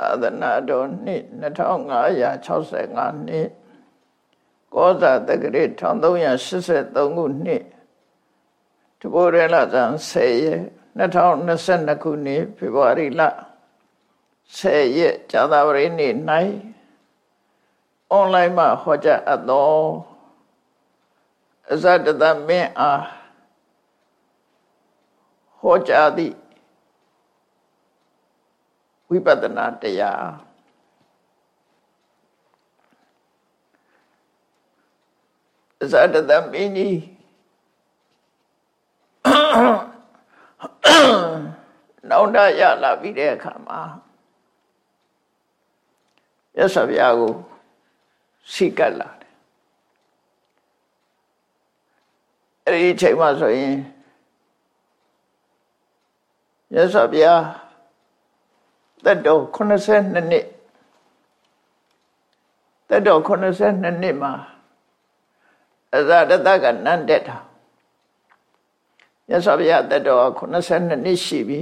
သာသနာတော်နှစ်2565နှစ်ကောဇာတက္ကရာ1383ခုနှစ်တဘောရလဇန်10ရက်2022ခုနှစ်ဖေဖော်ဝါရီလ10ရက်ဇာတာပရိနေ့၌အွန်လိုင်းမှာဟောကြားအပ်သောအဇတတမင်းအားဟောကြားသည့် ဝိပဿနာတရားဇာတသမင်းကြီးနောင်တရလာပြီးတဲ့အခါမှာရသဗျာကိုစိကတ်လာတယ်အဲ့ဒီအချိန်မှဆိုရင်ရသဗျာ သက်တော်82နှစ်သက်တော်82နှစ်မှာအဇာတတကနန်းတက်တာမြတ်စွာဘုရားသက်တော်82နှစ်ရှိပြီ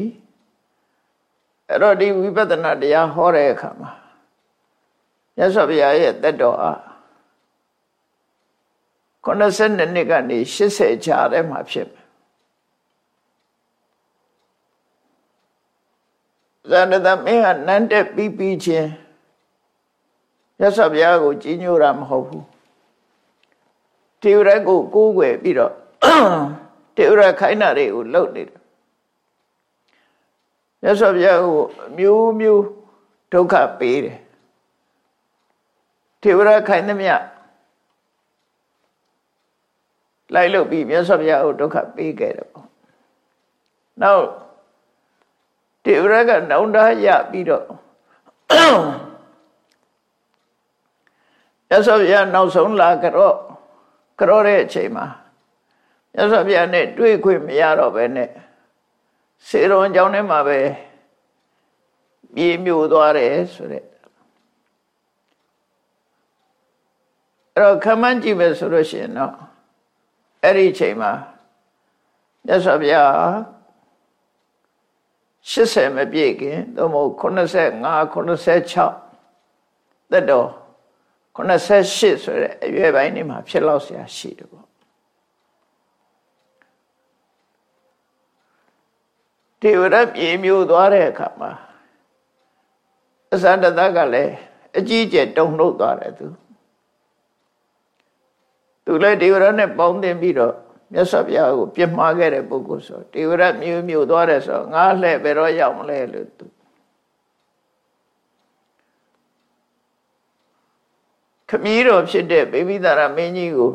အဲ့တော့ဒီဝိပဿနာတရားဟောတဲ့အခါမှာမြတ်စွာဘုရားရဲ့သက်တော်အား82နှစ်ကနေ80ကြာတဲ့မှာဖြစ် ဇာနတမင်းကနန်းတက်ပြီးပြီးချင်းရသဗျာကိုကြီးညိုတာမဟုတ်ဘူးတေဝရကိုကိုးကွယ်ပြီးတော့တေဝရခိုင်းတာတွေကိုလှုပ်နေတယ်ရသဗျာကိုမျိုးမျိုးဒုက္ခပေးတယ်တေဝရခိုင်းသမျှလိုက်လို့ပြီးမြတ်စွာဘုရားကိုဒုက္ခပေးခဲ့တယ်ပေါ့နောက် တေဝရကနောင်တရပြီးတော့ရသော်ဗျာနောက်ဆုံးလာကြတော့ကြောတဲ့အချိန်မှာရသော်ဗျာနဲ့တွေ့ခွင့်မရတော့ပဲနဲ့စေရုံကျောင်းထဲမှာပဲပြေးမြို့သွားတယ်ဆိုတဲ့အဲ့တော့ခမန်းကြည့်မယ်ဆိုလို့ရှိရင်တော့အဲ့ဒီအချိန်မှာရသော်ဗျာ 80မပြည့်ခင်သို့မဟုတ်85 86သက်တော်88ဆိုတဲ့အရွယ်ပိုင်းနေမှာဖြစ်လောက်เสียရှိတယ်ပေါ့တေဝရပြေမျိုးသွားတဲ့အခါမှာအစန္ဒတကလည်းအကြီးကျယ်တုံ့နှုတ်သွားတယ်သူသူလည်းတေဝရနဲ့ပေါင်းတင်ပြီးတော့ မြတ်စွာဘုရားကိုပြစ်မှားခဲ့တဲ့ပုဂ္ဂိုလ်ဆိုတေဝရမြို့မြို့သွားတယ်ဆိုငါလှဲ့ဘယ်တော့ရောက်မလဲလို့သူခမည်းတော်ဖြစ်တဲ့ဘေဘိသာရမင်းကြီးကို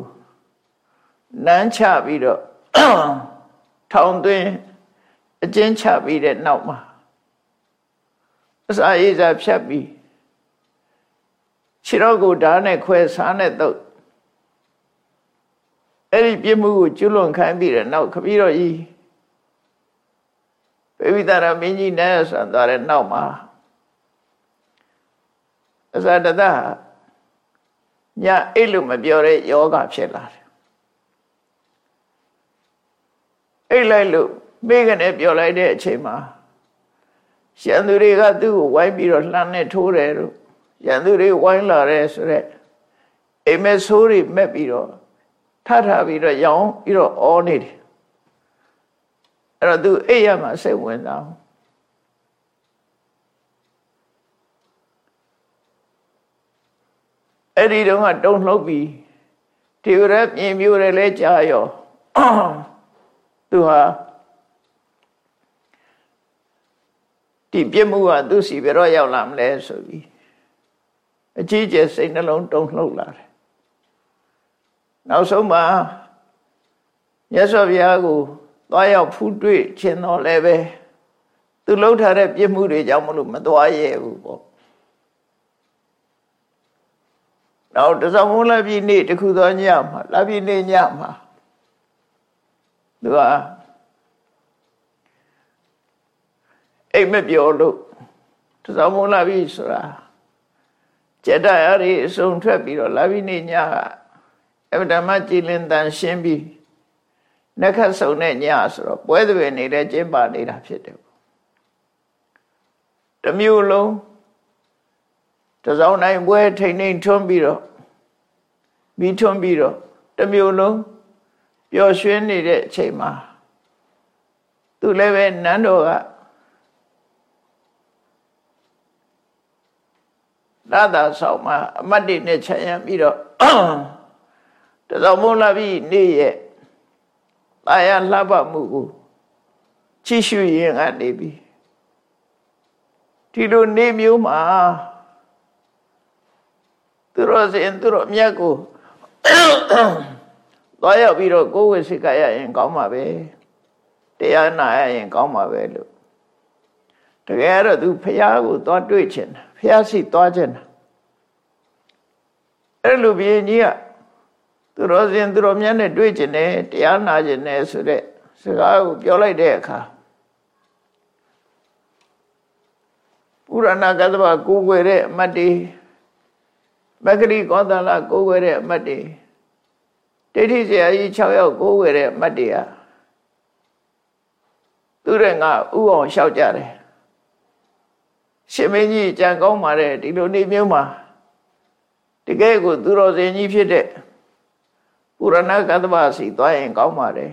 နန်းချပြီးတော့ထောင်သွင်းအကျဉ်းချပြီးတဲ့နောက်မှာအစာရေးစားဖြတ်ပြီးခြေတော်ကိုဓာတ်နဲ့ခွဲစားနဲ့တော့ အဲ့ဒီပြစ်မှုကိုကျွလွန်ခိုင်းပြီးတဲ့နောက်ခပီးတော်ကြီးပေဝိသရမင်းကြီးနဲ့ဆန်သွားတဲ့နောက်မှာအစတတညအဲ့လိုမပြောတဲ့ယောဂဖြစ်လာတယ်အဲ့လိုက်လို့မိကနေပြောလိုက်တဲ့အချိန်မှာရန်သူတွေကသူ့ကိုဝိုင်းပြီးတော့လှမ်းနဲ့ထိုးတယ်လို့ရန်သူတွေဝိုင်းလာတယ်ဆိုတော့အိမ်မဲဆိုးတွေမက်ပြီးတော့ ထထပြီးတော့ရောင်းပြီးတော့အောနေတယ်အဲ့တော့သူအိပ်ရမှာစိတ်ဝင်စားအဲ့ဒီတော့ကတုံလှုပ်ပြီးဒီရမြင်မျိုးရလဲကြာရောသူဟာဒီပြစ်မှုကသူစီဘယ်တော့ရောက်လာမလဲဆိုပြီးအကြီးကျယ်စိတ်နှလုံးတုံလှုပ်လာတယ် နောက်ဆုံးမှာမြတ်စွာဘုရားကိုသွားရောက်ဖူးတွေ့ခြင်းတော့လည်းပဲသူလှုပ်ထားတဲ့ပြစ်မှုတွေကြောင့်မလို့မသွားရဘူးပေါ့နောက်တစောင်းမလပြည့်နေ့တခုသောညမှာလပြည့်နေ့ညမှာသူကအိမ်မပြောလို့တစောင်းမလပြည့်ဆိုတာကျက်တရရီအစုံထွက်ပြီးတော့လပြည့်နေ့ညက အဗဓမ္မကြည်လင်တန်ရှင်းပြီးနှက်ခတ်ဆုံတဲ့ညဆိုတော့ပွဲသွေနေတဲ့ကျင်းပါနေတာဖြစ်တယ်တမျိုးလုံးတစောင်းတိုင်းပွဲထိန်ထိန်ထွန်းပြီးတော့မိထွန်းပြီးတော့တမျိုးလုံးပျော်ရွှင်နေတဲ့အချိန်မှာသူလည်းပဲနန်းတော်ကလာသာဆောင်မှာအမတ်တွေနဲ့ခြံရံပြီးတော့ တစောင်းမုံလာပြီးနေ့ရဲ့တာယာလှပမှုကိုချီရှုရင်ကနေပြီးဒီလိုနေမျိုးမှာသူတော်စင်သူတော်မြတ်ကိုသွားရောက်ပြီးတော့ကိုယ်ဝိစိကရရင်ကောင်းပါပဲတရားနာရရင်ကောင်းပါပဲလို့တကယ်တော့သူဖះကိုသွားတွေ့ချင်တာဖះစီသွားချင်တာအဲ့လိုဘုရင်ကြီးက သူတော်စင်သူတော်မြတ်နဲ့တွေ့ချင်တယ်တရားနာချင်တယ်ဆိုတဲ့စကားကိုပြောလိုက်တဲ့အခါပုရဏကသဗ္ဗကိုးကွယ်တဲ့အမတ်တွေမဂ္ဂရိကောသလကိုးကွယ်တဲ့အမတ်တွေဒိဋ္ဌိဆရာကြီး6ယောက်ကိုးကွယ်တဲ့အမတ်တွေဟာသူတဲ့ငါဥအောင်လျှောက်ကြတယ်ရှင်မင်းကြီးကြံကောင်းပါတယ်ဒီလိုနေမျိုးမှာတကယ်ကိုသူတော်စင်ကြီးဖြစ်တဲ့ ပုရဏကသဗ္ဗစီသွားရင်ကောင်းပါတယ်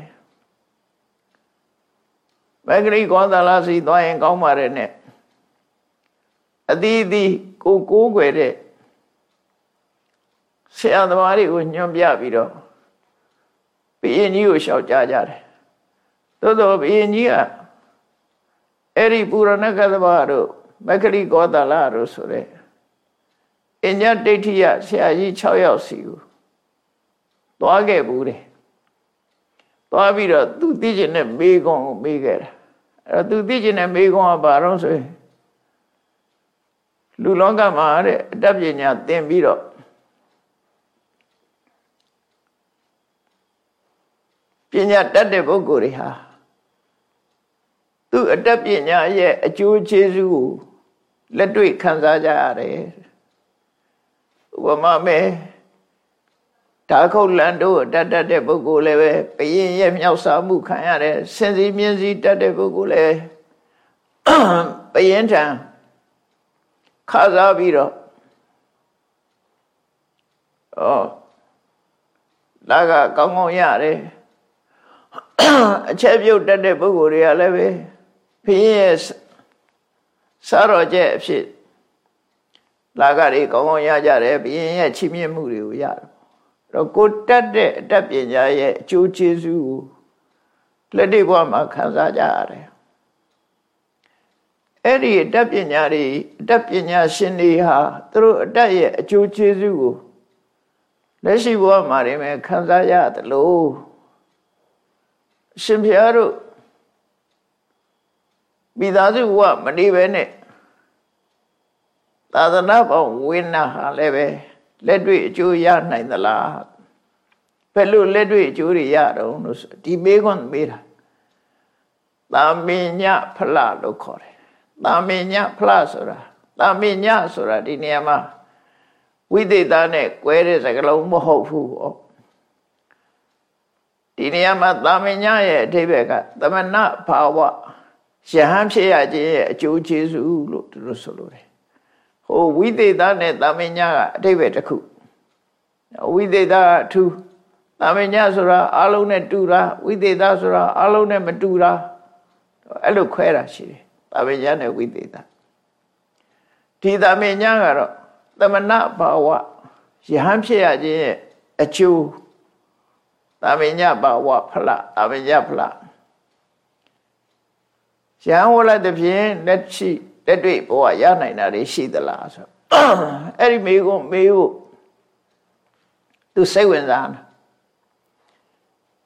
မဂ္ဂရိကောသလစီသွားရင်ကောင်းပါတယ်နဲ့အသီးသီးကိုကိုးကွယ်တဲ့ဆရာသမားတွေကိုညွှန်ပြပြီးတော့ဘုရင်ကြီးကိုလျှောက်ကြားကြတယ်သို့သောဘုရင်ကြီးကအဲ့ဒီပူရဏကသဘာတို့မက္ခရိကောသလတို့ဆိုတဲ့အညဒိဋ္ဌိယဆရာကြီး6ယောက်စီကို သွားခဲ့ဘူးတယ်သွားပြီးတော့သူသိကျင်တဲ့မေးခွန်းကိုမေးခဲ့တာအဲ့တော့သူသိကျင်တဲ့မေးခွန်းကဘာတော့ဆိုရင်လူလောကမှာတဲ့အတတ်ပညာသင်ပြီးတော့ပညာတတ်တဲ့ပုဂ္ဂိုလ်တွေဟာသူအတတ်ပညာရဲ့အကျိုးကျေးဇူးကိုလက်တွေ့ခံစားကြရတယ်ဥပမာမဲ့ ဒါခုတ်လန်တို့တတ်တတ်တဲ့ပုဂ္ဂိုလ်လည်းပဲဘယင်ရဲ့မြောက်စားမှုခံရတယ်စင်စီမြင်စီတတ်တဲ့ပုဂ္ဂိုလ်လည်းဘယင်ထံခါစားပြီးတော့ဩလာကကောင်းကောင်းရတယ်အချက်ပြုတ်တတ်တဲ့ပုဂ္ဂိုလ်တွေကလည်းပဲဖင်းရဲ့စားတော်ကျက်အဖြစ်လာကတွေကောင်းကောင်းရကြတယ်ဘုရင်ရဲ့ချီးမြှင့်မှုတွေကိုရတယ်အဲ့ တော့ကိုတတ်တဲ့အတတ်ပညာရဲ့အကျိုးကျေးဇူးကိုလက်တွေ့ဘဝမှာခံစားကြရတယ်အဲ့ဒီအတတ်ပညာတွေအတတ်ပညာရှင်တွေဟာသူတို့အတတ်ရဲ့အကျိုးကျေးဇူးကိုလက်ရှိဘဝမှာနေမယ်ခံစားရတယ်လို့ရှင်ဖျားတို့မိသားစုဘဝမနေပဲနဲ့သာသနာ့ဘောင်ဝိနာဟာလည်းပဲ လက်တွေ့အကျိုးရနိုင်သလားဘယ်လိုလက်တွေ့အကျိုးတွေရတော့လို့ဒီမေးခွန်းမေးတာသာမညဖလလို့ခေါ်တယ်သာမညဖလဆိုတာသာမညဆိုတာဒီနေရာမှာဝိသေသနဲ့ကွဲတဲ့စကားလုံးမဟုတ်ဘူးဟောဒီနေရာမှာသာမညရဲ့အဓိပ္ပာယ်ကသမဏဘာဝယဟန်ဖြစ်ရခြင်းရဲ့အကျိုးကျေးဇူးလို့သူတို့ဆိုလိုတယ် ဟိုဝိသေသနဲ့သာမညကအဓိပ္ပာယ်တစ်ခုဝိသေသအထူးသာမညဆိုတာအလုံးနဲ့တူတာဝိသေသဆိုတာအလုံးနဲ့မတူတာအဲ့လိုခွဲတာရှိတယ်သာမညနဲ့ဝိသေသဒီသာမညကတော့သမဏဘာဝယဟန်ဖြစ်ရခြင်းရဲ့အကျိုးသာမညဘာဝဖလသာမညဖလရဟန်းဝလိုက်တဲ့ဖြင့်လက်ရှိ လက်တွေ့ဘဝရနိုင်တာတွေရှိသလားဆိုအဲ့ဒီမေးခွန်းမေးဖို့သူစိတ်ဝင်စားတာ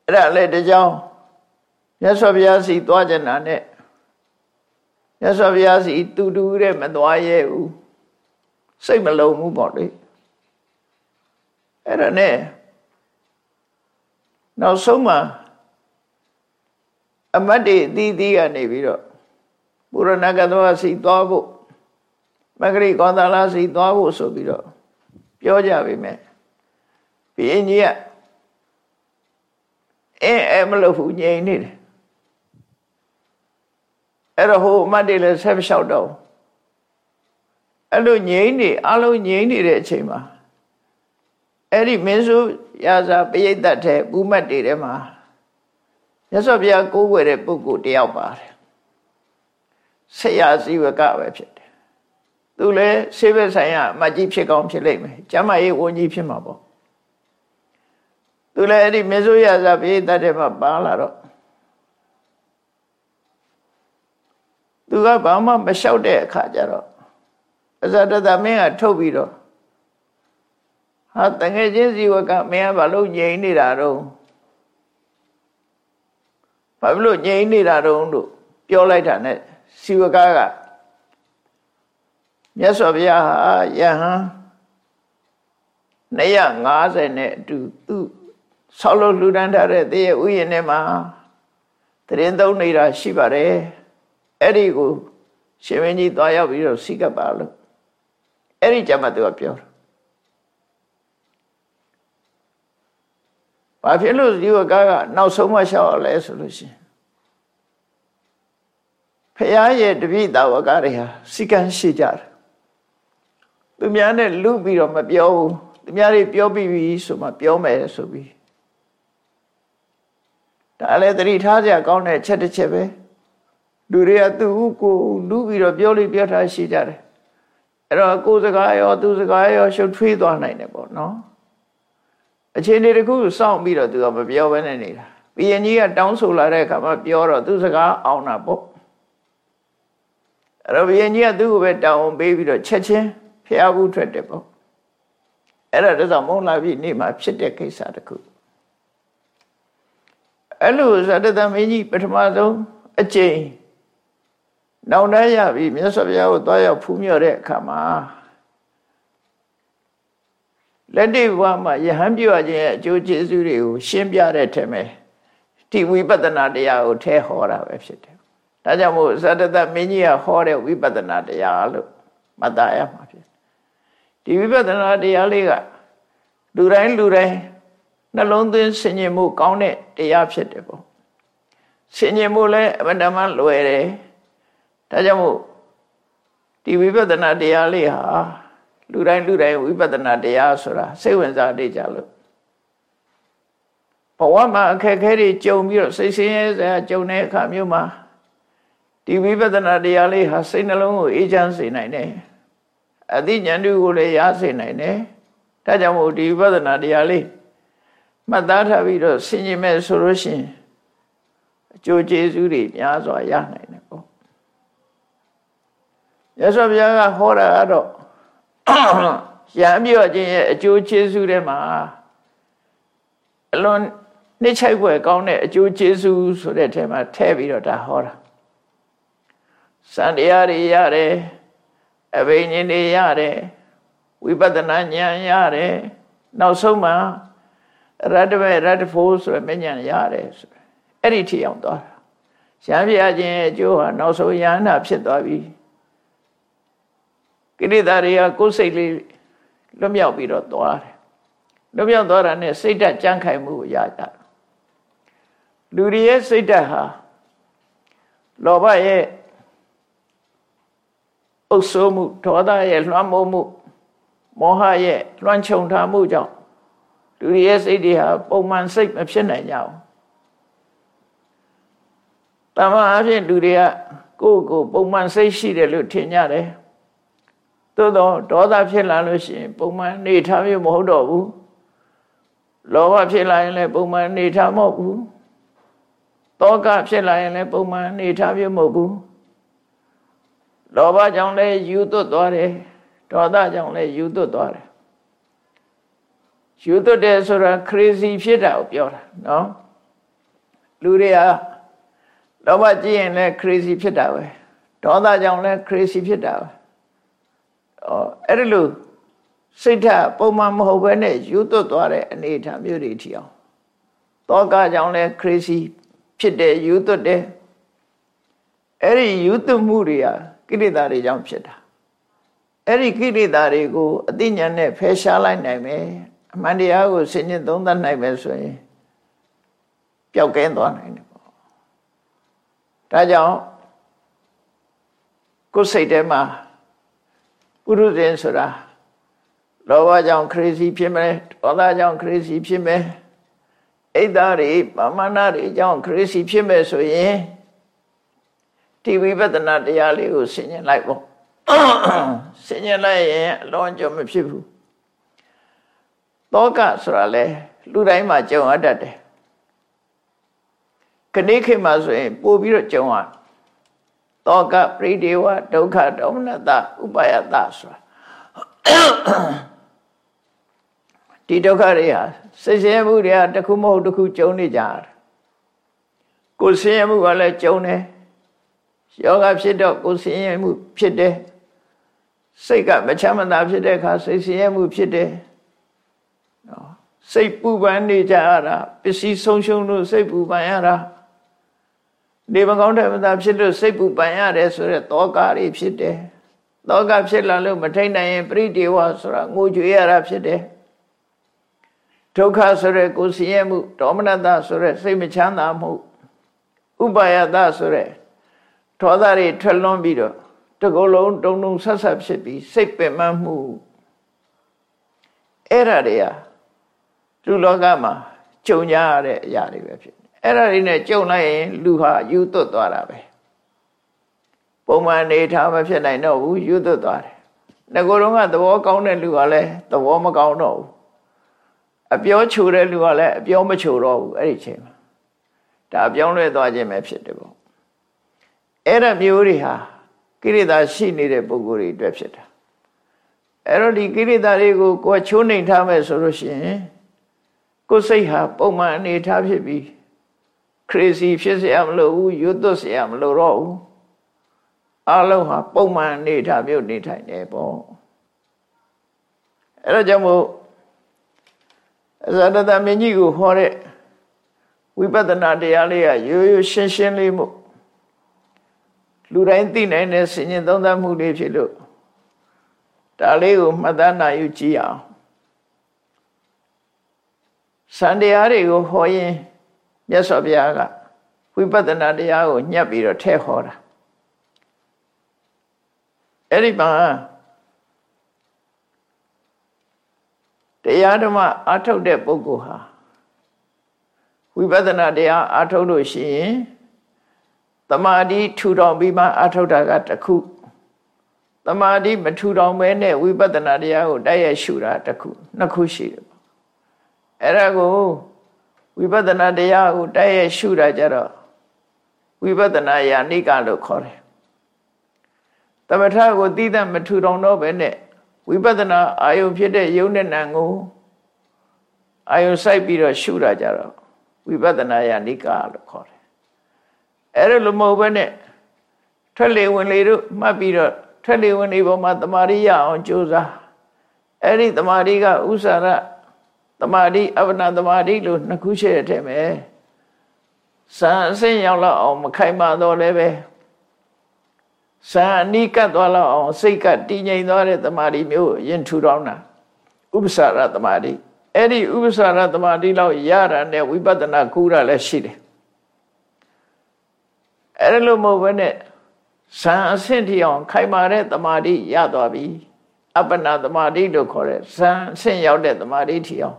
အဲ့ဒါလည်းတကြောင်မြတ်စွာဘုရားစီသွားကြတာနဲ့မြတ်စွာဘုရားစီတူတူတဲ့မသွားရဲဘူးစိတ်မလုံဘူးပေါ့လေအဲ့ဒါနဲ့နောက်ဆုံးမှာအမတ်တွေအသီးသီးကနေပြီးတော့ ပုရဏကသောစီသွားဖို့မဂရိကောသလစီသွားဖို့ဆိုပြီးတော့ပြောကြပြီမဲ့ဘီအင်းကြီးကအဲအဲမလို့ဘူးငြိမ်နေတယ်အဲ့တော့ဟိုအမတ်တွေလည်းဆက်လျှောက်တော့အဲ့လိုငြိမ့်နေအလုံးငြိမ့်နေတဲ့အချိန်မှာအဲ့ဒီမင်းစုရာဇာပရိသတ်တဲ့ဥမတ်တွေထဲမှာမြတ်စွာဘုရားကိုးကွယ်တဲ့ပုဂ္ဂိုလ်တယောက်ပါတယ် ဆရာဇီဝကပဲဖြစ်တယ်သူလည်းဆေးဘက်ဆိုင်ရာအမကြီးဖြစ်ကောင်းဖြစ်လိမ့်မယ်ကျမ်းမာရေးဝန်ကြီးဖြစ်မှာပေါ့သူလည်းအဲ့ဒီမင်းစုရာဇာပရိသတ်တဲ့မှာပါလာတော့သူကဘာမှမလျှောက်တဲ့အခါကျတော့အဇဒတမင်းကထုတ်ပြီးတော့ဟာတငယ်ချင်းဇီဝကမင်းကဘာလို့ငြိမ်နေတာတော့ဘာလို့ငြိမ်နေတာတော့လို့ပြောလိုက်တာနဲ့ ဇီဝကကမြတ်စွာဘုရားဟာယဟန်250နဲ့အတူသူဆောက်လို့လှူဒန်းထားတဲ့တည်းရဲ့ဥယျာဉ်ထဲမှာတရင်သုံးနေတာရှိပါတယ်အဲ့ဒီကိုရှင်မင်းကြီးသွားရောက်ပြီးတော့စိကပ်ပါလို့အဲ့ဒီကြမှာသူကပြောတာဘာဖြစ်လို့ဒီဝကားကနောက်ဆုံးမလျှောက်ရလဲဆိုလို့ရှိရင် ဖះရဲ့တပိတာဝကားတွေဟာစိကံရှိကြတယ်သူများနဲ့လူပြီးတော့မပြောဘူးသူများတွေပြောပြီးပြီဆိုမှပြောမယ်ဆိုပြီးဒါလည်းသတိထားကြကောင်းတဲ့ချက်တစ်ချက်ပဲလူတွေကသူ့ကိုလူပြီးတော့ပြောလိပြောထားရှိကြတယ်အဲ့တော့ကိုယ်စကားရောသူစကားရောရှုပ်ထွေးသွားနိုင်တယ်ပေါ့နော်အချိန်တွေတခုစောင့်ပြီးတော့သူကမပြောဘဲနဲ့နေတာဘီရင်ကြီးကတောင်းဆိုလာတဲ့အခါမှာပြောတော့သူစကားအောင်တာပေါ့ အဲ့တော့ဘီရင်ကြီးကသူ့ကိုပဲတောင်းပေးပြီးတော့ချက်ချင်းဖျားဘူးထွက်တယ်ပေါ့အဲ့ဒါတည်းမုံလာပြီနေ့မှာဖြစ်တဲ့ကိစ္စတခုအဲ့လိုဇတတမင်းကြီးပထမဆုံးအကျင့်နောင်တရပြီမြတ်စွာဘုရားကိုသွားရောက်ဖူးမြော်တဲ့အခါမှာလက်တွေ့ဘဝမှာယဟန်ပြုခြင်းရဲ့အကျိုးကျေးဇူးတွေကိုရှင်းပြတဲ့ထက်မဲ့ဒီဝိပဿနာတရားကိုထဲဟောတာပဲဖြစ်တယ်။ ဒါကြောင့်မို့ဇတတမင်းကြီးကဟောတဲ့ဝိပဿနာတရားလို့မှတ်သားရမှာဖြစ်။ဒီဝိပဿနာတရားလေးကလူတိုင်းလူတိုင်းနှလုံးသွင်းဆင်ញင်မှုကောင်းတဲ့တရားဖြစ်တယ်ပေါ့။ဆင်ញင်မှုလည်းအမှန်တမ်းလွယ်တယ်။ဒါကြောင့်မို့ဒီဝိပဿနာတရားလေးဟာလူတိုင်းလူတိုင်းဝိပဿနာတရားဆိုတာစိတ်ဝင်စားနေကြလို့ဘဝမှာအခက်အခဲတွေကြုံပြီးတော့စိတ်ဆင်းရဲစရာကြုံတဲ့အခါမျိုးမှာ ဒီဝိပဿနာတရားလေးဟာစိတ်နှလုံးကိုအေးချမ်းစေနိုင်တယ်အသိဉာဏ်တွေကိုလည်းရစေနိုင်တယ်ဒါကြောင့်မို့ဒီဝိပဿနာတရားလေးမှတ်သားထားပြီးတော့ဆင်ခြင်မဲ့ဆိုလို့ရှိရင်အကျိုးကျေးဇူးတွေများစွာရနိုင်တယ်ပေါ့ရသော်ဘုရားကဟောတာကတော့ရံပြော့ခြင်းရဲ့အကျိုးကျေးဇူးတွေမှာအလွန်နှိမ့်ချိုက်ွယ်ကောင်းတဲ့အကျိုးကျေးဇူးဆိုတဲ့ထဲမှာထည့်ပြီးတော့ဒါဟောတာ စံတရားတွေရတယ်အဘိညာဉ်တွေရတယ်ဝိပဿနာဉာဏ်ရတယ်နောက်ဆုံးမှာရတ္တမေရတ္တဖို့ဆိုရယ်မဉဏ်ရတယ်ဆိုအဲ့ဒီထိအောင်သွားတာရံပြခြင်းအကျိုးဟာနောက်ဆုံးယန္တာဖြစ်သွားပြီကိရိတာတွေကကိုယ်စိတ်လေးလွတ်မြောက်ပြီးတော့သွားတယ်လွတ်မြောက်သွားတာနဲ့စိတ်ဓာတ်ကြမ်းခိုင်မှုကိုရကြတာလူတွေရဲ့စိတ်ဓာတ်ဟာလောဘရဲ့ အုပ်ဆိုးမှုဒေါသရဲ့လွှမ်းမိုးမှုမောဟရဲ့လွှမ်းခြုံထားမှုကြောင့်လူတွေရဲ့စိတ်တွေဟာပုံမှန်စိတ်မဖြစ်နိုင်ကြဘူးတမန်အဖြစ်လူတွေကကိုယ့်ကိုယ်ပုံမှန်စိတ်ရှိတယ်လို့ထင်ကြတယ်သို့တော့ဒေါသဖြစ်လာလို့ရှိရင်ပုံမှန်နေထားမျိုးမဟုတ်တော့ဘူးလောဘဖြစ်လာရင်လည်းပုံမှန်နေထားမဟုတ်ဘူးတောကဖြစ်လာရင်လည်းပုံမှန်နေထားမျိုးမဟုတ်ဘူး လောဘကြောင့်လည်းယူသွတ်သွားတယ်ဒေါသကြောင့်လည်းယူသွတ်သွားတယ်ယူသွတ်တယ်ဆိုတာ crazy ဖြစ်တာကိုပြောတာနော်လူတွေဟာလောဘကြည့်ရင်လည်း crazy ဖြစ်တာပဲဒေါသကြောင့်လည်း crazy ဖြစ်တာပဲအဲ့ဒီလိုစိတ်ဓာတ်ပုံမှန်မဟုတ်ဘဲနဲ့ယူသွတ်သွားတဲ့အနေအထားမျိုးတွေထီအောင်တောကကြောင့်လဲ crazy ဖြစ်တယ်ယူသွတ်တယ်အဲ့ဒီယူသွတ်မှုတွေက ကိလေသာတွေကြောင့်ဖြစ်တာအဲ့ဒီကိလေသာတွေကိုအသိဉာဏ်နဲ့ဖယ်ရှားလိုက်နိုင်မယ်အမှန်တရားကိုဆင်ញင်သုံးသပ်နိုင်မယ်ဆိုရင်ပျောက်ကင်းသွားနိုင်တယ်ပေါ့ဒါကြောင့်ကိုယ်စိတ်ထဲမှာပုရုဇဉ်ဆိုတာလောဘကြောင့်ခရစီဖြစ်မယ်ဒေါသကြောင့်ခရစီဖြစ်မယ်အိတ်သားတွေပမာဏတွေကြောင့်ခရစီဖြစ်မယ်ဆိုရင် ဒီဝိပဿနာတရားလေးကိုဆင်ញင်လိုက်ပေါ့ဆင်ញင်လိုက်ရင်အလွန်ကြုံမဖြစ်ဘူးတောကဆိုတာလေလူတိုင်းမှာကြုံရတတ်တယ်ခဏိခေတ်မှာဆိုရင်ပို့ပြီးတော့ကြုံရတောကပရိဒေဝဒုက္ခဒေါမနတဥပါယတဆိုတာဒီဒုက္ခတွေဟာစိတ်ဆင်းရဲမှုတွေကတစ်ခုမဟုတ်တစ်ခုကြုံနေကြတယ်ကိုယ်ဆင်းရဲမှုကလည်းကြုံတယ် ယောဂဖြစ်တော့ကိုယ်ဆင်းရဲမှုဖြစ်တယ်စိတ်ကမချမ်းမသာဖြစ်တဲ့အခါစိတ်ဆင်းရဲမှုဖြစ်တယ်နော်စိတ်ပူပန်နေကြရတာပစ္စည်းဆုံးရှုံးလို့စိတ်ပူပန်ရတာနေမကောင်းတဲ့မသာဖြစ်လို့စိတ်ပူပန်ရတယ်ဆိုတဲ့တောကတွေဖြစ်တယ်တောကဖြစ်လာလို့မထိန်နိုင်ရင်ပရိဒေဝဆိုတာငိုကြွေးရတာဖြစ်တယ်ဒုက္ခဆိုတဲ့ကိုယ်ဆင်းရဲမှုဒေါမနတဆိုတဲ့စိတ်မချမ်းသာမှုဥပါယတဆိုတဲ့ ဒေါသတွေထွက်လွန်ပြီးတော့တကုလုံးတုံတုံဆက်ဆက်ဖြစ်ပြီးစိတ်ပင်ပန်းမှုအဲ့ဒါတွေဟာလူလောကမှာကြုံကြရတဲ့အရာတွေပဲဖြစ်အဲ့ဒါတွေနဲ့ကြုံလိုက်ရင်လူဟာယူသွတ်သွားတာပဲပုံမှန်နေထားမဖြစ်နိုင်တော့ဘူးယူသွတ်သွားတယ်ငကိုယ်တော့ကသဘောကောင်းတဲ့လူကလည်းသဘောမကောင်းတော့ဘူးအပြောချိုတဲ့လူကလည်းအပြောမချိုတော့ဘူးအဲ့ဒီချိန်မှာဒါအပြောင်းလဲသွားခြင်းပဲဖြစ်တယ်ပေါ့ အဲ့ဒါမျိုးတွေဟာကိရိတာရှိနေတဲ့ပုဂ္ဂိုလ်တွေအတွက်ဖြစ်တာအဲ့တော့ဒီကိရိတာတွေကိုကိုယ်ချိုးနှိမ်ထားမယ်ဆိုလို့ရှိရင်ကိုယ်စိတ်ဟာပုံမှန်အနေထားဖြစ်ပြီး crazy ဖြစ်เสียမလို့ဘူးရွတ်သွတ်เสียမလို့တော့ဘူးအလုံးဟာပုံမှန်အနေထားမျိုးနေထိုင်နေပေါ့အဲ့တော့ကြောင့်မို့အဇာတတမင်းကြီးကိုဟောတဲ့ဝိပဿနာတရားလေးကရိုးရိုးရှင်းရှင်းလေးမို့ လူတိုင်းသိနိုင်တဲ့ဆင်ញင်သုံးသပ်မှုလေးဖြစ်လို့ဒါလေးကိုမှတ်သားနိုင်ယူကြည့်အောင်စံတရားတွေကိုဟောရင်မြတ်စွာဘုရားကဝိပဿနာတရားကိုညှပ်ပြီးတော့ထည့်ဟောတာအဲ့ဒီမှာတရားဓမ္မအထုတ်တဲ့ပုဂ္ဂိုလ်ဟာဝိပဿနာတရားအထုတ်လို့ရှိရင် တမာတိထူထောင်ပြီးမှအထုတ်တာကတစ်ခုတမာတိမထူထောင်မဲနဲ့ဝိပဿနာတရားကိုတိုက်ရိုက်ရှုတာတစ်ခုနှစ်ခုရှိတယ်ပေါ့အဲ့ဒါကိုဝိပဿနာတရားကိုတိုက်ရိုက်ရှုတာကြတော့ဝိပဿနာယာနိကလို့ခေါ်တယ်တမထကိုသိတဲ့မထူထောင်တော့ပဲနဲ့ဝိပဿနာအာယုံဖြစ်တဲ့ယုံနဲ့နံကိုအာယုံစိုက်ပြီးတော့ရှုတာကြတော့ဝိပဿနာယာနိကလို့ခေါ်တယ် အဲ့ဒါလိုမဟုတ်ဘဲနဲ့ထွက်လေဝင်လေတို့မှတ်ပြီးတော့ထွက်လေဝင်လေပေါ်မှာတမာရိရအောင်ကြိုးစားအဲ့ဒီတမာရိကဥစ္စာရတမာရိအပ္ပနာတမာရိလို့နှစ်ခုရှိတဲ့ထဲမှာစံအစင်းရောက်တော့အောင်မခိုင်မာတော့လည်းပဲစံအနိကတ်သွားလောက်အောင်စိတ်ကတည်ငြိမ်သွားတဲ့တမာတိမျိုးရင်ထူထောင်းတာဥပ္ပစာရတမာတိအဲ့ဒီဥပ္ပစာရတမာတိလောက်ရတာနဲ့ဝိပဿနာကူတာလည်းရှိတယ် အဲ့လိုမဟုတ်ဘဲနဲ့ဇံအဆင့်ထီအောင် ခိုင်မာတဲ့တမာတိရသွားပြီအပ္ပနာတမာတိလို့ခေါ်တဲ့ဇံအဆင့်ရောက်တဲ့တမာတိထီအောင်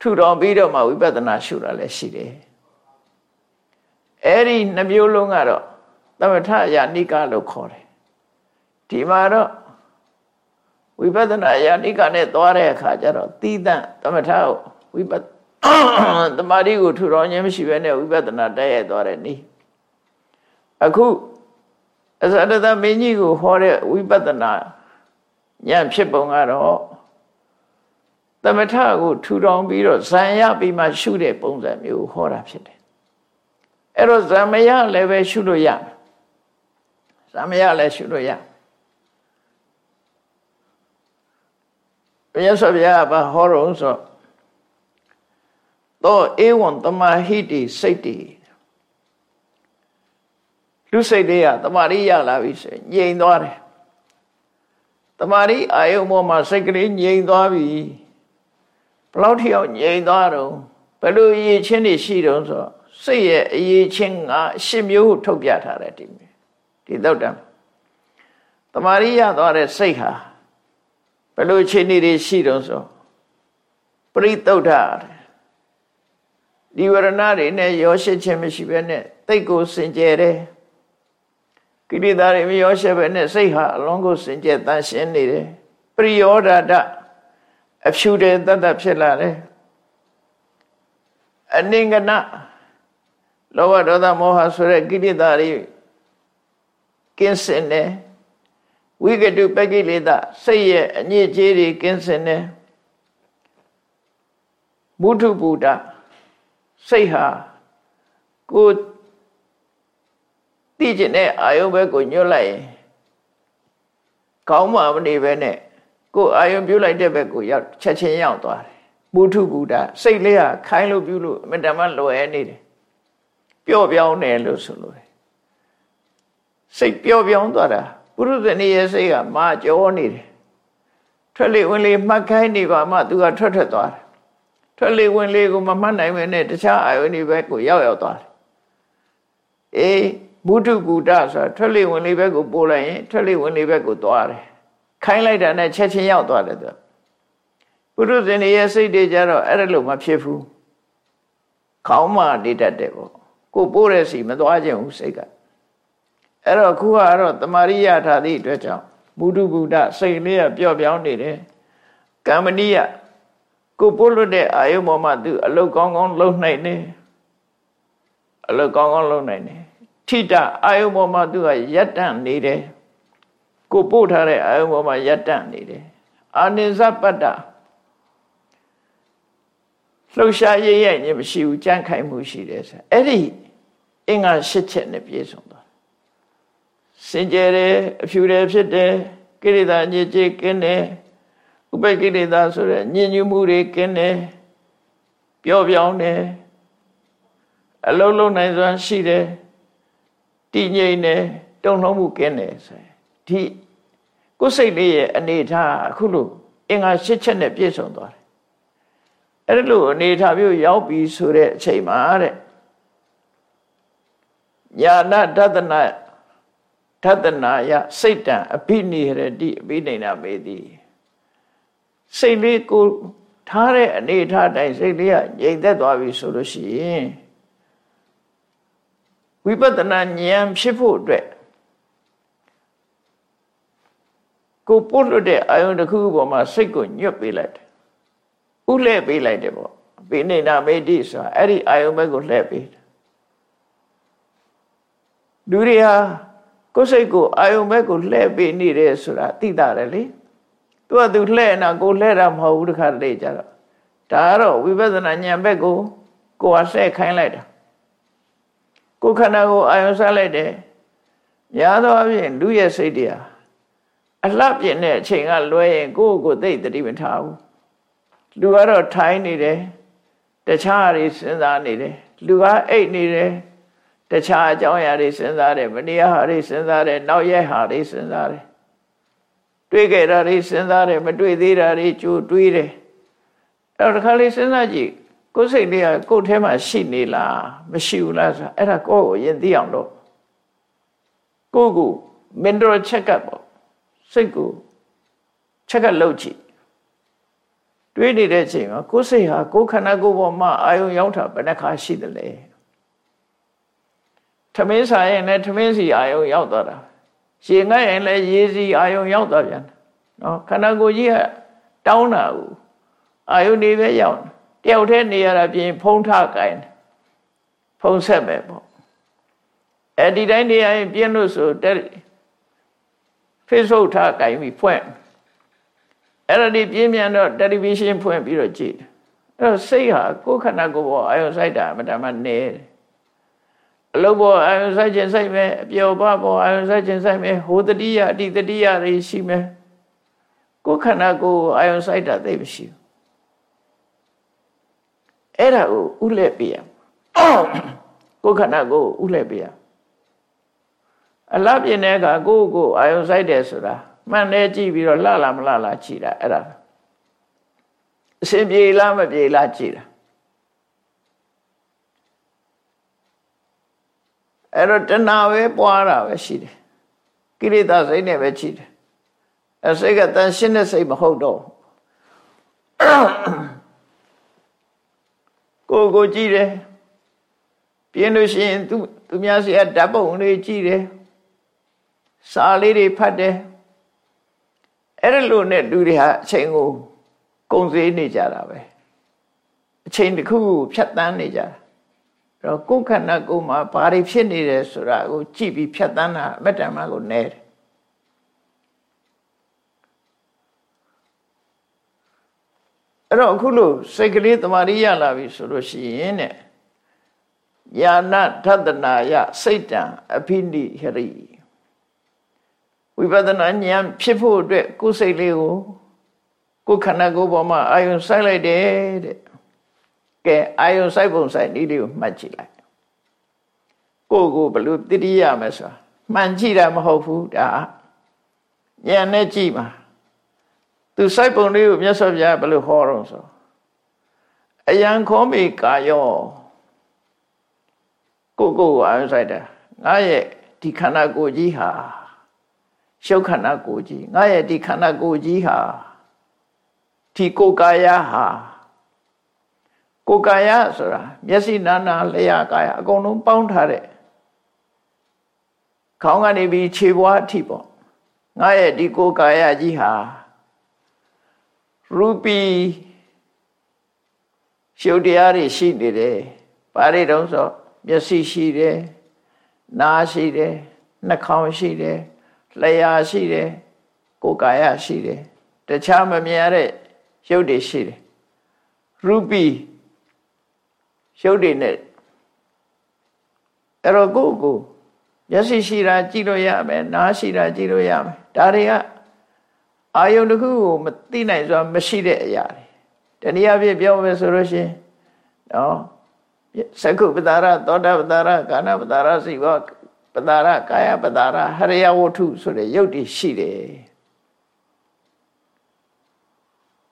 ထူထောင်ပြီးတော့မှဝိပဿနာရှုတာလည်းရှိတယ်အဲ့ဒီနှမျိုးလုံးကတော့သမထယာနိကလို့ခေါ်တယ်ဒီမှာတော့ဝိပဿနာယာနိကနဲ့သွားတဲ့အခါကျတော့သီးသန့်သမထဝိပဿသမာဓိကိုထူထောင်ခြင်းမရှိဘဲနဲ့ဝိပဿနာတက်ရသွားတဲ့နည်း အခုအစတသမင်းကြီးကိုဟောတဲ့ဝိပဿနာဉာဏ်ဖြစ်ပုံကတော့သမထကိုထူထောင်ပြီးတော့ဇံရပြီးမှရှုတဲ့ပုံစံမျိုးဟောတာဖြစ်တယ်အဲ့တော့ဇံမရလည်းပဲရှုလို့ရတယ်ဇံမရလည်းရှုလို့ရဘုရားဆောဗျာဘာဟောတော့ဆိုတော့ဧဝံတမဟိတိစိတ်တိ လူစိတ်လေးကတမာရီရလာပြီဆိုငြိမ်သွားတယ်တမာရီအာယုံပေါ်မှာစိတ်ကလေးငြိမ်သွားပြီဘလောက်ထိအောင်ငြိမ်သွားတော့ဘယ်လိုအရေးချင်းတွေရှိတော့ဆိုစိတ်ရဲ့အရေးချင်းကရှစ်မျိုးထုတ်ပြထားတယ်ဒီဒီသုတ်တံတမာရီရသွားတဲ့စိတ်ဟာဘယ်လိုအခြေအနေတွေရှိတော့ဆိုပရိသုဒ္ဓဒီဝရဏတွေနဲ့ရောရှစ်ခြင်းမရှိဘဲနဲ့တိတ်ကိုစင်ကြယ်တယ် ကိရိတာတွေမရောရှက်ဘဲနဲ့စိတ်ဟာအလုံးကိုစင်ကြယ်တန်ရှင်းနေတယ်ပရိယောဓာတအဖြူတယ်တတ်တတ်ဖြစ်လာတယ်အနိင္ကနလောဘဒေါသမောဟဆိုတဲ့ကိရိတာတွေကင်းစင်တယ်ဝိကတုပကိလေသာစိတ်ရဲ့အညစ်အကြေးတွေကင်းစင်တယ်မုထုပုဒ္ဒစိတ်ဟာကို သိကျင်တဲ့အာယုံဘက်ကိုညွတ်လိုက်ရင်ကောင်းမှမနေပဲနဲ့ကိုအာယုံပြုတ်လိုက်တဲ့ဘက်ကိုရောက်ချက်ချင်းရောက်သွားတယ်မုထုပုဒ္ဒစိတ်လေးဟာခိုင်းလို့ပြုလို့အမြဲတမ်းလွယ်နေတယ်ပျော့ပြောင်းတယ်လို့ဆိုလို့စိတ်ပျော့ပြောင်းသွားတာပုရုဇဏီရဲ့စိတ်ကမာကြောနေတယ်ထွက်လေဝင်လေမှတ်ခိုင်းနေပါမှသူကထွက်ထွက်သွားတယ်ထွက်လေဝင်လေကိုမမှတ်နိုင်မနဲ့တခြားအာယုန်ဒီဘက်ကိုရောက်ရောက်သွားတယ်အေး ဘုဒ္ဓကူတဆိုတာထွက်လေဝင်လေဘက်ကိုပို့လိုက်ရင်ထွက်လေဝင်လေဘက်ကိုသွားတယ်ခိုင်းလိုက်တာနဲ့ချက်ချင်းရောက်သွားတယ်သူပုရုဇဉ်ရဲ့စိတ်တွေကြတော့အဲ့ဒါလို့မဖြစ်ဘူးခေါင်းမနေတတ်တယ်ပေါ့ကိုပို့တဲ့စီမသွားခြင်းဘူးစိတ်ကအဲ့တော့ခုကတော့တမာရိယထားသည့်အတွက်ကြောင့်ဘုဒ္ဓဘုဒ္ဓစိတ်လေးကပျော့ပြောင်းနေတယ်ကမ္မနိယကိုပို့လို့တဲ့အာယုပေါ်မှာသူအလုတ်ကောင်းကောင်းလုပ်နိုင်တယ်အလုတ်ကောင်းကောင်းလုပ်နိုင်တယ် ထိတအာယုပေါ်မှာသူကရက်တန့်နေတယ်ကိုပို့ထားတဲ့အာယုပေါ်မှာရက်တန့်နေတယ်အာနိဇပတ္တလှုပ်ရှားရရဲ့ညမရှိဘူးကြန့်ခိုင်မှုရှိတယ်ဆိုအဲ့ဒီအင်္ဂါ၈ချက်နဲ့ပြည့်စုံသွားစင်ကြယ်တယ်အဖြူတယ်ဖြစ်တယ်ကိရိတာညစ်ကြေးကင်းတယ်ဥပိကိလေသာဆိုတဲ့ညဉ့်ညူးမှုတွေကင်းတယ်ပျော့ပြောင်းတယ်အလုံးလုံးနိုင်စွာရှိတယ် တည်ငြိမ်တယ်တုံ့လုံးမှုကင်းတယ်ဆိုဒီကိုယ်စိတ်လေးရဲ့အနေထားအခုလို့အင်္ဂါ၈ချက်နဲ့ပြည့်စုံသွားတယ်အဲ့လိုအနေထားမျိုးရောက်ပြီဆိုတဲ့အချိန်မှာတဲ့ညာနာတတနာတတနာယစိတ်တံအဘိနိဟရတိအဘိနိနာမေတိစိတ်လေးကိုထားတဲ့အနေထားတိုင်းစိတ်လေးကငြိမ်သက်သွားပြီဆိုလို့ရှိရင် ဝိပဿနာဉာဏ်ဖြစ်ဖို့အတွက်ကိုပို့လို့တဲ့အာယုန်တစ်ခုပေါ်မှာစိတ်ကိုညွတ်ပေးလိုက်တယ်ဥလှဲ့ပေးလိုက်တယ်ပေါ့ပိဋိနာမေတိဆိုတာအဲ့ဒီအာယုန်ဘက်ကိုလှည့်ပေးတယ်လူတွေဟာကိုယ်စိတ်ကိုအာယုန်ဘက်ကိုလှည့်ပေးနေတယ်ဆိုတာသိတာတယ်လေသူကသူလှဲ့နာကိုလှဲ့တာမဟုတ်ဘူးတခါတလေကြတော့ဒါကတော့ဝိပဿနာဉာဏ်ဘက်ကိုကိုယ်ကလှဲ့ခိုင်းလိုက်တာ ကိုယ်ခန္ဓာကိုအာယုံစားလိုက်တယ်များသောအားဖြင့်လူရဲ့စိတ်တရားအလှပြင်းတဲ့အချိန်ကလွဲရင်ကိုယ့်ကိုယ်သိတတိမထားဘူးလူကတော့ထိုင်းနေတယ်တခြားတွေစဉ်းစားနေတယ်လူကအိတ်နေတယ်တခြားအကြောင်းအရာတွေစဉ်းစားတယ်မတရားဟာတွေစဉ်းစားတယ်နောက်ရဲဟာတွေစဉ်းစားတယ်တွေးခဲ့တာတွေစဉ်းစားတယ်မတွေးသေးတာတွေကြိုတွေးတယ်အဲ့တော့တစ်ခါလေးစဉ်းစားကြည့် ကိုယ်စိတ်လေးကကိုယ်ထဲမှာရှိနေလားမရှိဘူးလားဆိုအဲ့ဒါကိုယ့်ကိုရင်သိအောင်လို့ကိုယ့်ကို mental check up ပေါ့စိတ်ကို check up လုပ်ကြည့်တွေးနေတဲ့အချိန်မှာကိုယ်စိတ်ဟာကိုယ်ခန္ဓာကိုယ်ပေါ်မှာအာယုံရောက်တာဘယ်နှခါရှိသလဲထမင်းစားရင်လည်းထမင်းစီအာယုံရောက်သွားတာရေငတ်ရင်လည်းရေစီအာယုံရောက်သွားပြန်နော်ခန္ဓာကိုယ်ကြီးကတောင်းတာဘူးအာယုန်နေပဲရောက်တယော က်တည်းနေရတာပြင်ဖုံးထကိုင်းဖုံးဆက်မယ်ပေါ့အဲ့ဒီတိုင်းနေရရင်ပြင်းလို့ဆိုတက် Facebook ထကိုင်းပြီးဖွင့်အဲ့ဒါဒီပြင်းမြန်တော့ television ဖွင့်ပြီးတော့ကြည့်အဲ့တော့စိတ်ဟာကိုယ်ခန္ဓာကိုယ်ပေါ်အာယုန်စိုက်တာအမှန်တမ်းနေတယ်အလုပ်ပေါ်အာယုံဆိုင်ခြင်းဆိုင်မယ်အပျော်ပါပေါ်အာယုံဆိုင်ခြင်းဆိုင်မယ်ဟိုတတိယအတိတတိယတွေရှိမယ်ကိုယ်ခန္ဓာကိုယ်အာယုံဆိုင်တာသိမရှိဘူး အဲ့ဒါကိုဥလဲပြရကိုယ်ခန္ဓာကိုယ်ဥလဲပြရအလားပြင်းတဲ့အခါကိုယ့်ကိုအာယုံဆိုင်တယ်ဆိုတာမှန်တယ်ကြည့်ပြီးတော့လှလာမလှလာကြည့်တာအဲ့ဒါအစဉ်ပြေလားမပြေလားကြည့်တာအဲ့တော့တဏှာပဲပွားတာပဲရှိတယ်ကိလေသာစိတ်နဲ့ပဲရှိတယ်အစိတ်ကတန်ရှင်းတဲ့စိတ်မဟုတ်တော့ ကိုကိုကြည့်တယ်ပြင်းလို့ရှိရင်သူသူများစီကဓာတ်ပုံလေးကြည့်တယ်စာလေးတွေဖတ်တယ်အဲ့ဒါလို့နဲ့လူတွေဟာအချိန်ကိုကုန်စည်နေကြတာပဲအချိန်တစ်ခုကိုဖြတ်တန်းနေကြတာအဲ့တော့ကိုယ်ခန္ဓာကိုယ်မှာဘာတွေဖြစ်နေတယ်ဆိုတာကိုကြည့်ပြီးဖြတ်တန်းတာအမတ္တမကိုနဲတယ် အဲ့တော့အခုလို့စိတ်ကလေးတမာရိရလာပြီဆိုလို့ရှိရင်တဲ့ယာနထတနာယစိတ်တံအဖိနိဟရိဝိပဿနာဉာဏ်ဖြစ်ဖို့အတွက်ကိုယ်စိတ်လေးကိုကိုယ်ခန္ဓာကိုယ်ပေါ်မှာအာယုံစိုက်လိုက်တယ်တဲ့ကဲအာယုံစိုက်ပုံစိုက်နည်းလေးကိုမှတ်ကြည့်လိုက်ကိုယ်ကိုဘယ်လိုတတိယမလဲဆိုတာမှန်ကြည့်တာမဟုတ်ဘူးဒါဉာဏ်နဲ့ကြည့်ပါ သူစိုက်ပုံလေးကိုမြတ်စွာဘုရားဘယ်လိုဟောတော့ဆိုအယံခောမိကာယောကိုကိုကိုအာရုံစိုက်တာငါရဲ့ဒီခန္ဓာကိုယ်ကြီးဟာရှုပ်ခန္ဓာကိုယ်ကြီးငါရဲ့ဒီခန္ဓာကိုယ်ကြီးဟာဒီကိုယ်ကာယဟာကိုယ်ကာယဆိုတာမျက်စိနာနာလျှာကာယအကုန်လုံးပေါင်းထားတဲ့ခေါင်းကနေပြီးခြေဘွားအထိပေါ့ငါရဲ့ဒီကိုယ်ကာယကြီးဟာ ရူပီရှုပ်တရားတွေရှိနေတယ်။ဘာတွေတုံးဆိုမျက်စိရှိတယ်၊နားရှိတယ်၊နှာခေါင်းရှိတယ်၊လျှာရှိတယ်၊ကိုယ်ကာယရှိတယ်။တခြားမမြင်ရတဲ့ရုပ်တွေရှိတယ်။ရူပီရုပ်တွေနဲ့အဲ့တော့ကိုယ်ကိုမျက်စိရှိတာကြည့်လို့ရမယ်၊နားရှိတာကြည့်လို့ရမယ်။ဒါတွေက အာယုန်တစ်ခုကိုမသိနိုင်စွာမရှိတဲ့အရာတွေတနည်းအားဖြင့်ပြောမယ်ဆိုလို့ရှိရင်နော်သကုပတာရသောတာပတာရကာဏပတာရစိဝပတာရကာယပတာရဟရိယဝတ္ထုဆိုတဲ့ယုတ်တွေရှိတယ်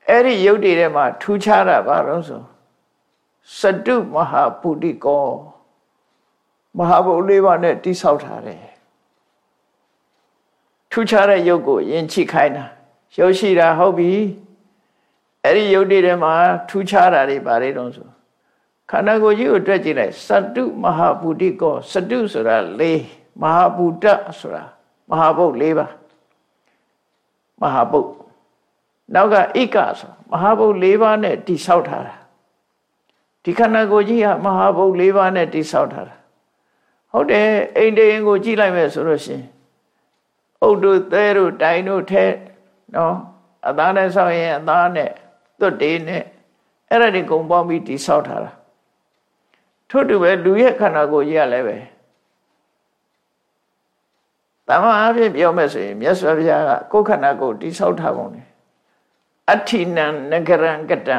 အဲ့ဒီယုတ်တွေထဲမှာထူးခြားတာဘာလို့ဆိုစတုမဟာပုတိကောမဟာဘုလေးပါးနဲ့တိဆောက်ထားတယ်ထူးခြားတဲ့ယုတ်ကိုယဉ်ချိခိုင်းတာ ရုပ်ရှိတာဟုတ်ပြီအဲ့ဒီရုပ်တွေထဲမှာထူးခြားတာတွေဘာတွေတုံးဆိုခန္ဓာကိုယ်ကြီးကိုတွက်ကြည့်လိုက်စတုမဟာဘူတိကောစတုဆိုတာလေးမဟာဘူတဆိုတာမဟာဘုတ်၄ပါးမဟာဘုတ်နောက်ကဣကဆိုမဟာဘုတ်၄ပါးနဲ့တိဆောက်ထားတာဒီခန္ဓာကိုယ်ကြီးဟာမဟာဘုတ်၄ပါးနဲ့တိဆောက်ထားတာဟုတ်တယ်အိမ်တေရင်ကိုကြည့်လိုက်မယ်ဆိုလို့ရှင်အုတ်တို့သဲတို့တိုင်တို့ထဲ နော်အသားနဲ့ဆောက်ရင်အသားနဲ့သွတ်တေးနဲ့အဲ့ဒါတွေကုံပေါင်းပြီးတိဆောက်ထားတာထို့တူပဲလူရဲ့ခန္ဓာကိုယ်ကြီးကလည်းပဲတမန်အဖြစ်ပြောမယ်ဆိုရင်မြတ်စွာဘုရားကကိုယ်ခန္ဓာကိုယ်တိဆောက်ထားပုံတယ်အဋ္ဌိနံနဂရံကတံ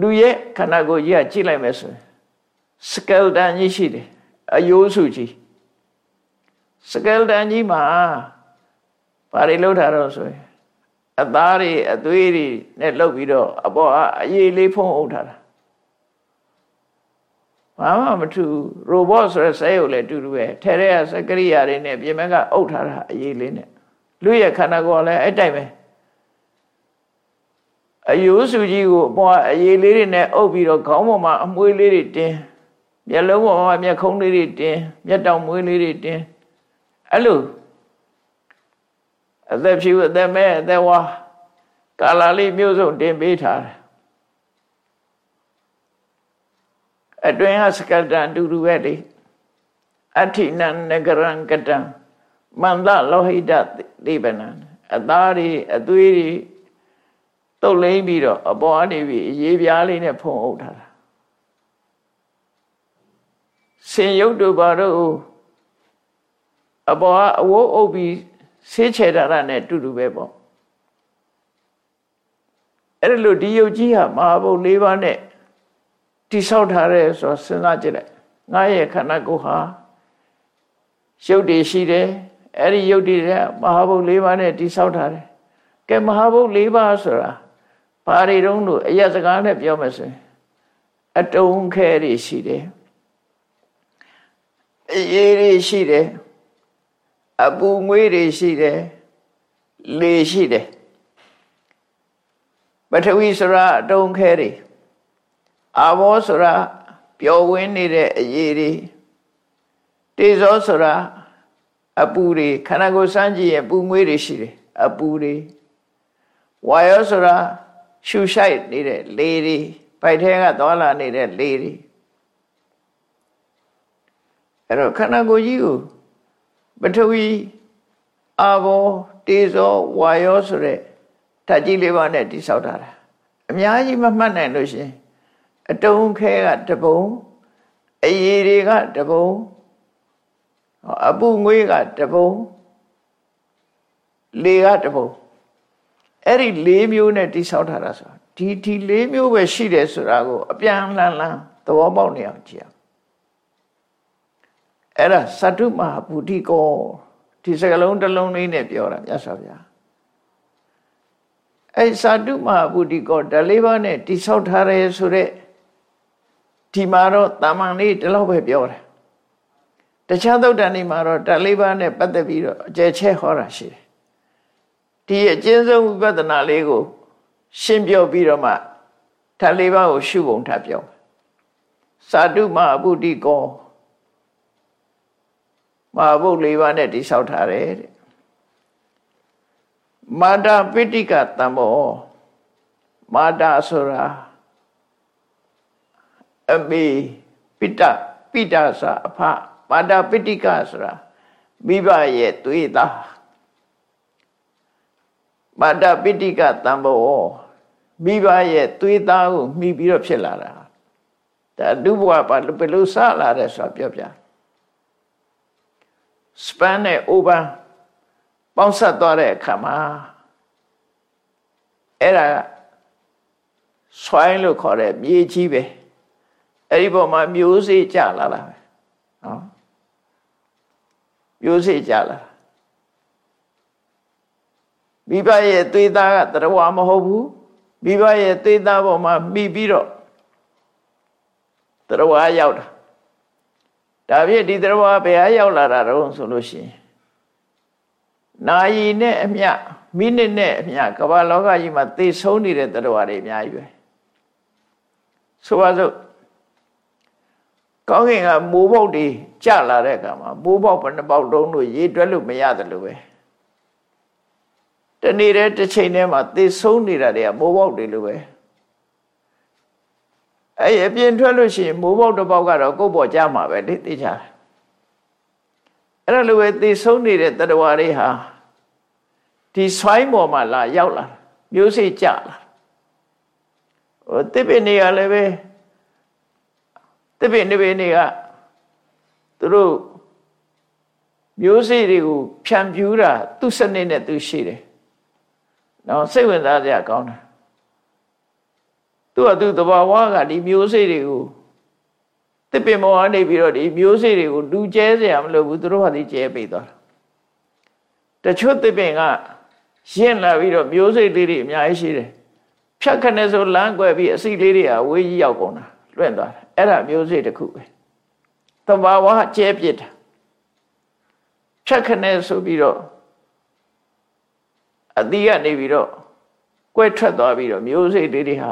လူရဲ့ခန္ဓာကိုယ်ကြီးကကြည့်လိုက်မယ်ဆိုရင်စကယ်တန်ကြီးရှိတယ်အယိုးစုကြီးစကယ်တန်ကြီးမှာ ဘာတွေလှုပ်ထားတော့ဆိုရင်အသားတွေအသွေးတွေနဲ့လှုပ်ပြီးတော့အပေါ်အရေးလေးဖုံးအုပ်ထားတာဘာမှမထူရိုဘော့ဆိုတဲ့ဆဲကိုလည်းတူတူပဲထဲထဲကစကရိယာတွေနဲ့ပြင်မကအုပ်ထားတာအရေးလေးနဲ့လူရဲ့ခန္ဓာကိုယ်လည်းအဲ့တိုက်ပဲအယိုးစုကြီးကိုအပေါ်အရေးလေးတွေနဲ့အုပ်ပြီးတော့ခေါင်းပေါ်မှာအမွှေးလေးတွေတင်းမျက်လုံးပေါ်မှာမျက်ခုံးလေးတွေတင်းမျက်တောင်မွေးလေးတွေတင်းအဲ့လို အသက်ဖြူအသက်မဲအသက်ဝါကာလာလေးမျိုးစုံတင်ပေးထားတယ်အတွင်းဟာစကတံတူတူပဲလေအဋ္ဌိနံနဂရံကတံမန္တလောဟိတတိပနံအသားတွေအသွေးတွေတုတ်လိမ့်ပြီးတော့အပေါ်အနေပြီးရေပြားလေးနဲ့ဖုံအုပ်ထားတာစင်ရုပ်တို့ဘာတို့အပေါ်ကအဝိုးအုပ်ပြီး ဆေးချေတာရနဲ့တူတူပဲပေါ့အဲ့လိုဒီယုတ်ကြီးဟာမဟာဘုတ်၄ပါးနဲ့တိဆောက်ထားတယ်ဆိုတော့စဉ်းစားကြည့်လိုက်ငါရဲ့ခန္ဓာကိုယ်ဟာရုပ်တွေရှိတယ်အဲ့ဒီရုပ်တွေကမဟာဘုတ်၄ပါးနဲ့တိဆောက်ထားတယ်ကဲမဟာဘုတ်၄ပါးဆိုတာဘာတွေတုံးလို့အရက်စကားနဲ့ပြောမယ်ဆိုရင်အတုံးခဲတွေရှိတယ်အေးတွေရှိတယ် အပူငွေးတွေရှိတယ်လေရှိတယ်ပထဝီဆိုတာအတုံးခဲတွေအာဘောဆိုတာပျော်ဝင်းနေတဲ့အရေးတွေတေဇောဆိုတာအပူတွေခန္ဓာကိုယ်စမ်းကြည့်ရင်ပူငွေးတွေရှိတယ်အပူတွေဝါယောဆိုတာရှူရှိုက်နေတဲ့လေတွေပိုက်ထဲကသွားလာနေတဲ့လေတွေအဲ့တော့ခန္ဓာကိုယ်ကြီးကို ပထဝီအာဘောတေဇောဝါယောဆိုတဲ့ဓာတ်ကြီးလေးပါးနဲ့တိဆောက်ထားတာအများကြီးမမှတ်နိုင်လို့ရှင်အတုံးခဲကတပုံအရည်တွေကတပုံအပူငွေးကတပုံလေကတပုံအဲ့ဒီ၄မျိုးနဲ့တိဆောက်ထားတာဆိုဒီဒီ၄မျိုးပဲရှိတယ်ဆိုတာကိုအပြန်လှန်လှန်သဘောပေါက်နေအောင်ကြည့်အောင် အဲ့ဒါသတ္တုမဟာဗုဒ္ဓိကောဒီစကလုံးတစ်လုံးလေးနဲ့ပြောတာမြတ်စွာဘုရားအဲ့သတ္တုမဟာဗုဒ္ဓိကောဓာလေးပါးနဲ့တိဆောက်ထားရဲဆိုတဲ့ဒီမှာတော့တာမန်လေးဒီလောက်ပဲပြောတယ်တခြားသုတ်တန်ဒီမှာတော့ဓာလေးပါးနဲ့ပတ်သက်ပြီးတော့အကျယ်ချဲဟောတာရှိတယ်ဒီအကျဉ်းဆုံးဝိပဿနာလေးကို ရှင်းပြပြီးတော့မှဓာလေးပါးကိုရှုပုံထပ်ပြောစာတုမအပုတိကော မဟာဘုတ်လေးပါးနဲ့တိဆောက်ထားတယ်တဲ့မာတာပိဋိကတံဘောမာတာဆိုတာအမေပိတပိတစာအဖမာတာပိဋိကဆိုတာမိဘရဲ့သွေးသားမာတာပိဋိကတံဘောမိဘရဲ့သွေးသားကိုမိပြီးတော့ဖြစ်လာတာဒါဒုဘဝပါဘယ်လိုစလာတယ်ဆိုတာပြောပြ စပန်နဲ့အိုဘန်ပေါင်းဆက်သွားတဲ့အခါမှာအဲ့ဒါဆွိုင်းလို့ခေါ်တဲ့မြေကြီးပဲအဲ့ဒီပေါ်မှာမျိုးစေ့ကြလာတာပဲနော်မျိုးစေ့ကြလာမိဘရဲ့သွေးသားကတရားမဟုတ်ဘူးမိဘရဲ့သွေးသားပေါ်မှာမိပြီးတော့တရားရောက်တာ ဒါဖြင့်ဒီတရားဘယ်ဟာရောက်လာတာတော့ဆိုလို့ရှိရင်နာယီနဲ့အမျှမိနစ်နဲ့အမျှကမ္ဘာလောကကြီးမှာသေဆုံးနေတဲ့တရားတွေအများကြီးပဲဆိုပါစို့ကောင်းကင်ကမိုးပေါက်တွေကျလာတဲ့အခါမှာမိုးပေါက်ဘယ်နှပေါက်တုံးလို့ရေတွက်လို့မရတယ်လို့ပဲတနေ့တည်းတစ်ချိန်တည်းမှာသေဆုံးနေတာတွေကမိုးပေါက်တွေလို့ပဲ အဲ့အပြင်ထွက်လို့ရှိရင်မိုးပေါက်တစ်ပေါက်ကတော့ကိုယ့်ပေါ်ကြမှာပဲလေသိချာအဲ့ဒါလိုပဲသေဆုံးနေတဲ့တတဝါတွေဟာဒီဆွိုင်းပေါ်မှာလာရောက်လာမျိုးစေ့ကြလာဟိုတစ်ပင်တွေကလည်းပဲတစ်ပင်တစ်ပင်တွေကသူတို့မျိုးစေ့တွေကိုဖြန့်ဖြူးတာသူ့စနစ်နဲ့သူရှိတယ်။နော်စိတ်ဝင်စားစရာကောင်းတယ် သူကသူတဘာဝကဒီမျိုးစေ့တွေကိုတစ်ပင်မောကနေပြီးတော့ဒီမျိုးစေ့တွေကိုလူကျဲเสียမလို့ဘူးသူတို့ဟာဒီကျဲပေးသွားတာတချို့တစ်ပင်ကရှင်းလာပြီးတော့မျိုးစေ့လေးတွေအများကြီးရှိတယ်ဖြတ်ခနဲ့ဆိုလမ်းကွယ်ပြီးအစီလေးတွေကဝေးကြီးရောက်ကုန်တာလွင့်သွားတယ်အဲ့ဒါမျိုးစေ့တစ်ခုပဲတဘာဝကျဲပြစ်တာဖြတ်ခနဲ့ဆိုပြီးတော့အတိကနေပြီးတော့ကွဲထွက်သွားပြီးတော့မျိုးစေ့လေးတွေဟာ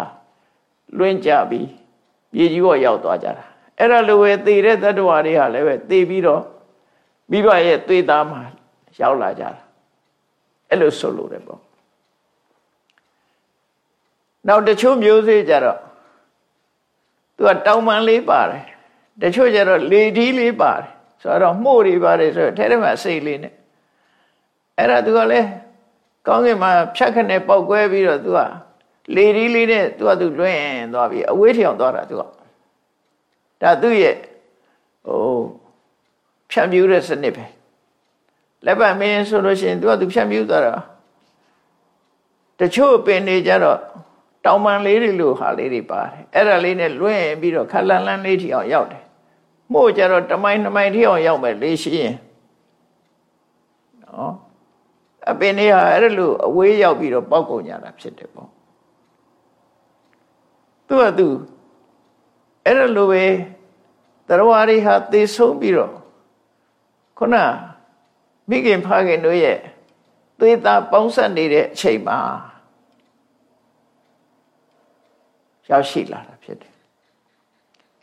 လွင့်ကြပြီးပြည်ကြီးဘောရောက်သွားကြတာအဲ့ဒါလိုပဲသေတဲ့တ attva တွေဟာလည်းပဲသေပြီးတော့မိဘရဲ့သွေးသားမှာရောက်လာကြတာအဲ့လိုဆိုလို့တယ်ပေါ့နောက်တချို့မျိုးစေ့ကြတော့သူကတောင်ပန်လေးပါတယ်တချို့ကြတော့လေဒီလေးပါတယ်ဆိုတော့မှုတွေပါတယ်ဆိုတော့ထဲထဲမှာစိတ်လေးနဲ့အဲ့ဒါသူကလည်းကောင်းကင်မှာဖြတ်ခနဲ့ပေါက်ကွဲပြီးတော့သူက လေဒီလေးနဲ့သူကသူလွင့်သွားပြီအဝေးထျောင်သွားတာသူကဒါသူ့ရဲ့ဟိုဖြန့်ပြူးတဲ့စနစ်ပဲလက်ပတ်မင်းဆိုလို့ရှိရင်သူကသူဖြန့်ပြူးသွားတာတချို့ပင်နေကြတော့တောင်ပန်လေးတွေလိုဟာလေးတွေပါတယ်အဲ့ဒါလေးနဲ့လွင့်ပြီးတော့ခလန်လန်းလေးထီအောင်ရောက်တယ်မို့ကြတော့တမိုင်းနှမိုင်းထီအောင်ရောက်မယ်လေးရှိရင်နော်အပင်တွေဟာအဲ့လိုအဝေးရောက်ပြီးတော့ပောက်ကုန်ကြတာဖြစ်တယ်ပေါ့ သူကသူအဲ့ဒါလိုပဲတရားရီဟာသေဆုံးပြီးတော့ခုနမိခင်ဖခင်တို့ရဲ့သွေးသားပေါင်းဆက်နေတဲ့အချိန်မှာရောက်ရှိလာတာဖြစ်တယ်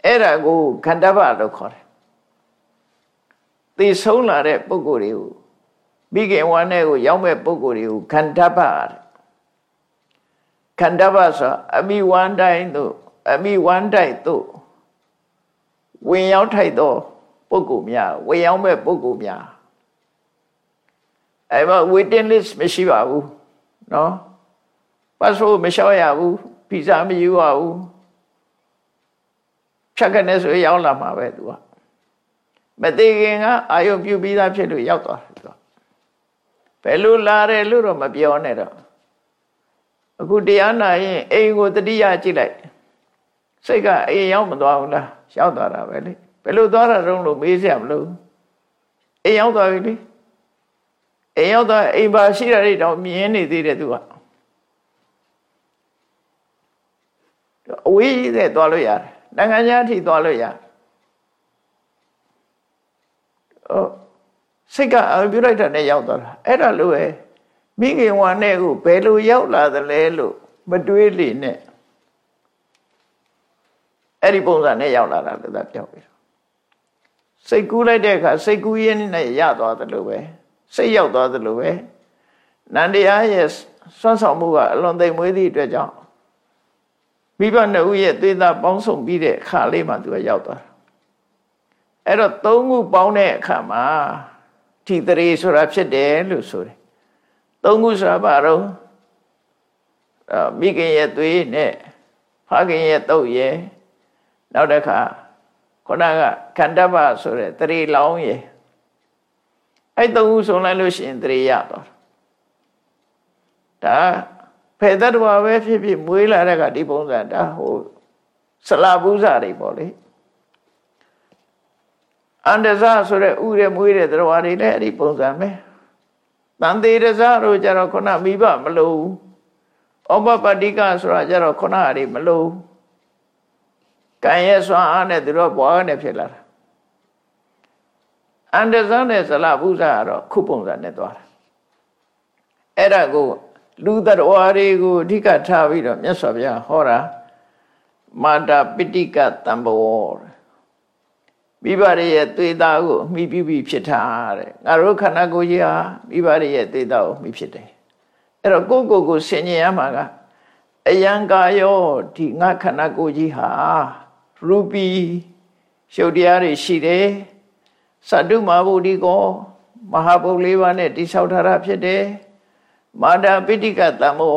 အဲ့ဒါကိုခန္ဓာဘလို့ခေါ်တယ်သေဆုံးလာတဲ့ပုဂ္ဂိုလ်တွေကိုမိခင်ဝမ်းထဲကိုရောက်မဲ့ပုဂ္ဂိုလ်တွေကိုခန္ဓာဘတဲ့ ခန္ဓာဘဆိုအမိဝမ်းတိုင်းတို့အမိဝမ်းတိုက်တို့ဝင်ရောက်ထိုက်သောပုဂ္ဂိုလ်များဝင်ရောက်မဲ့ပုဂ္ဂိုလ်များအဲ့မှာ waiting list မရှိပါဘူးเนาะ passport မလျှောက်ရဘူးဗီဇာမယူရဘူးဖြတ်ကနေဆိုရောက်လာမှာပဲသူကမသေးခင်ကအာယုံပြုပြီးသားဖြစ်လို့ရောက်သွားတယ်သူကဘယ်လိုလာတယ်လို့တော့မပြောနဲ့တော့ အခုတရားနာရင်အိမ်ကိုတတိယကြည့်လိုက်စိတ်ကအိမ်ရောက်မသွားဘူးလားရောက်သွားတာပဲလေဘယ်လိုသွားတာတုံးလို့မေးစရာမလိုအိမ်ရောက်သွားပြီလေအိမ်ရောက်သွားအိမ်ပါရှိတာတွေတော့မြင်နေသေးတယ်သူကအဝေးကြီးတဲ့သွားလို့ရတယ်နိုင်ငံခြားအထိသွားလို့ရတယ်ဟိုစိတ်ကအပြုလိုက်တာနဲ့ရောက်သွားတာအဲ့ဒါလိုပဲ မိခင်ဝါနဲ့ကိုဘယ်လိုရောက်လာသလဲလို့မတွေးလေနဲ့အဲ့ဒီပုံစံနဲ့ရောက်လာတာလို့သာပြောပြီးစိတ်ကူးလိုက်တဲ့အခါစိတ်ကူးရင်းနဲ့ရသွားတယ်လို့ပဲစိတ်ရောက်သွားတယ်လို့ပဲနန္တရားရဲ့စွမ်းဆောင်မှုကအလွန်သိမ်မွေးသည့်အတွက်ကြောင့်မိဘနှစ်ဦးရဲ့သွေးသားပေါင်းစုံပြီးတဲ့အခါလေးမှသူကရောက်သွားတာအဲ့တော့သုံးခုပေါင်းတဲ့အခါမှာထိတရေဆိုတာဖြစ်တယ်လို့ဆိုတယ် သုံးခုဆိုတာဘာတော့မိခင်ရဲ့သွေးနဲ့ဖခင်ရဲ့တုပ်ရဲ့နောက်တစ်ခါခုနကခန္ဓာပဆိုတဲ့တရေလောင်းရဲ့အဲ့သုံးခုဆုံးလိုက်လို့ရှိရင်တရေရသွားတာဒါဖယ်တတ်တော်ပဲဖြစ်ဖြစ်မွေးလာတဲ့ကဒီပုံစံဒါဟိုဆလာဘူးစာတွေပေါ့လေအန္တဇဆိုတဲ့ဥရမွေးတဲ့တော်တွေလည်းအဲ့ဒီပုံစံပဲ တန်သေးရဇတို့ကြတော့ခုနမိဘမလို့ဩပပတိကဆိုတာကြတော့ခုနအရေးမလို့ကံရဲ့စွမ်းအားနဲ့သူတို့ဘွားနဲ့ဖြစ်လာတာအန္တဇနဲ့ဇလဘုဇကတော့ခုပုံစံနဲ့သွားတာအဲ့ဒါကိုလူတော်တွေကိုအဓိကထားပြီးတော့မြတ်စွာဘုရားဟောတာမာတာပိဋိကတံဘော မိဘရဲ့သွေးသားကိုမိပြုပြီးဖြစ်တာတဲ့ငါတို့ခန္ဓာကိုယ်ကြီးဟာမိဘရဲ့သွေးသားကိုမိဖြစ်တယ်အဲ့တော့ကိုယ့်ကိုယ်ကိုဆင်ញင်ရမှာကအယံကာယောဒီငါခန္ဓာကိုယ်ကြီးဟာရူပီရှုပ်တရားတွေရှိတယ်သတ္တုမာဘုဒ္ဓီကောမဟာဘုတ်လေးပါးနဲ့တိဆောက်ထားတာဖြစ်တယ်မာတာပိဋိကတမော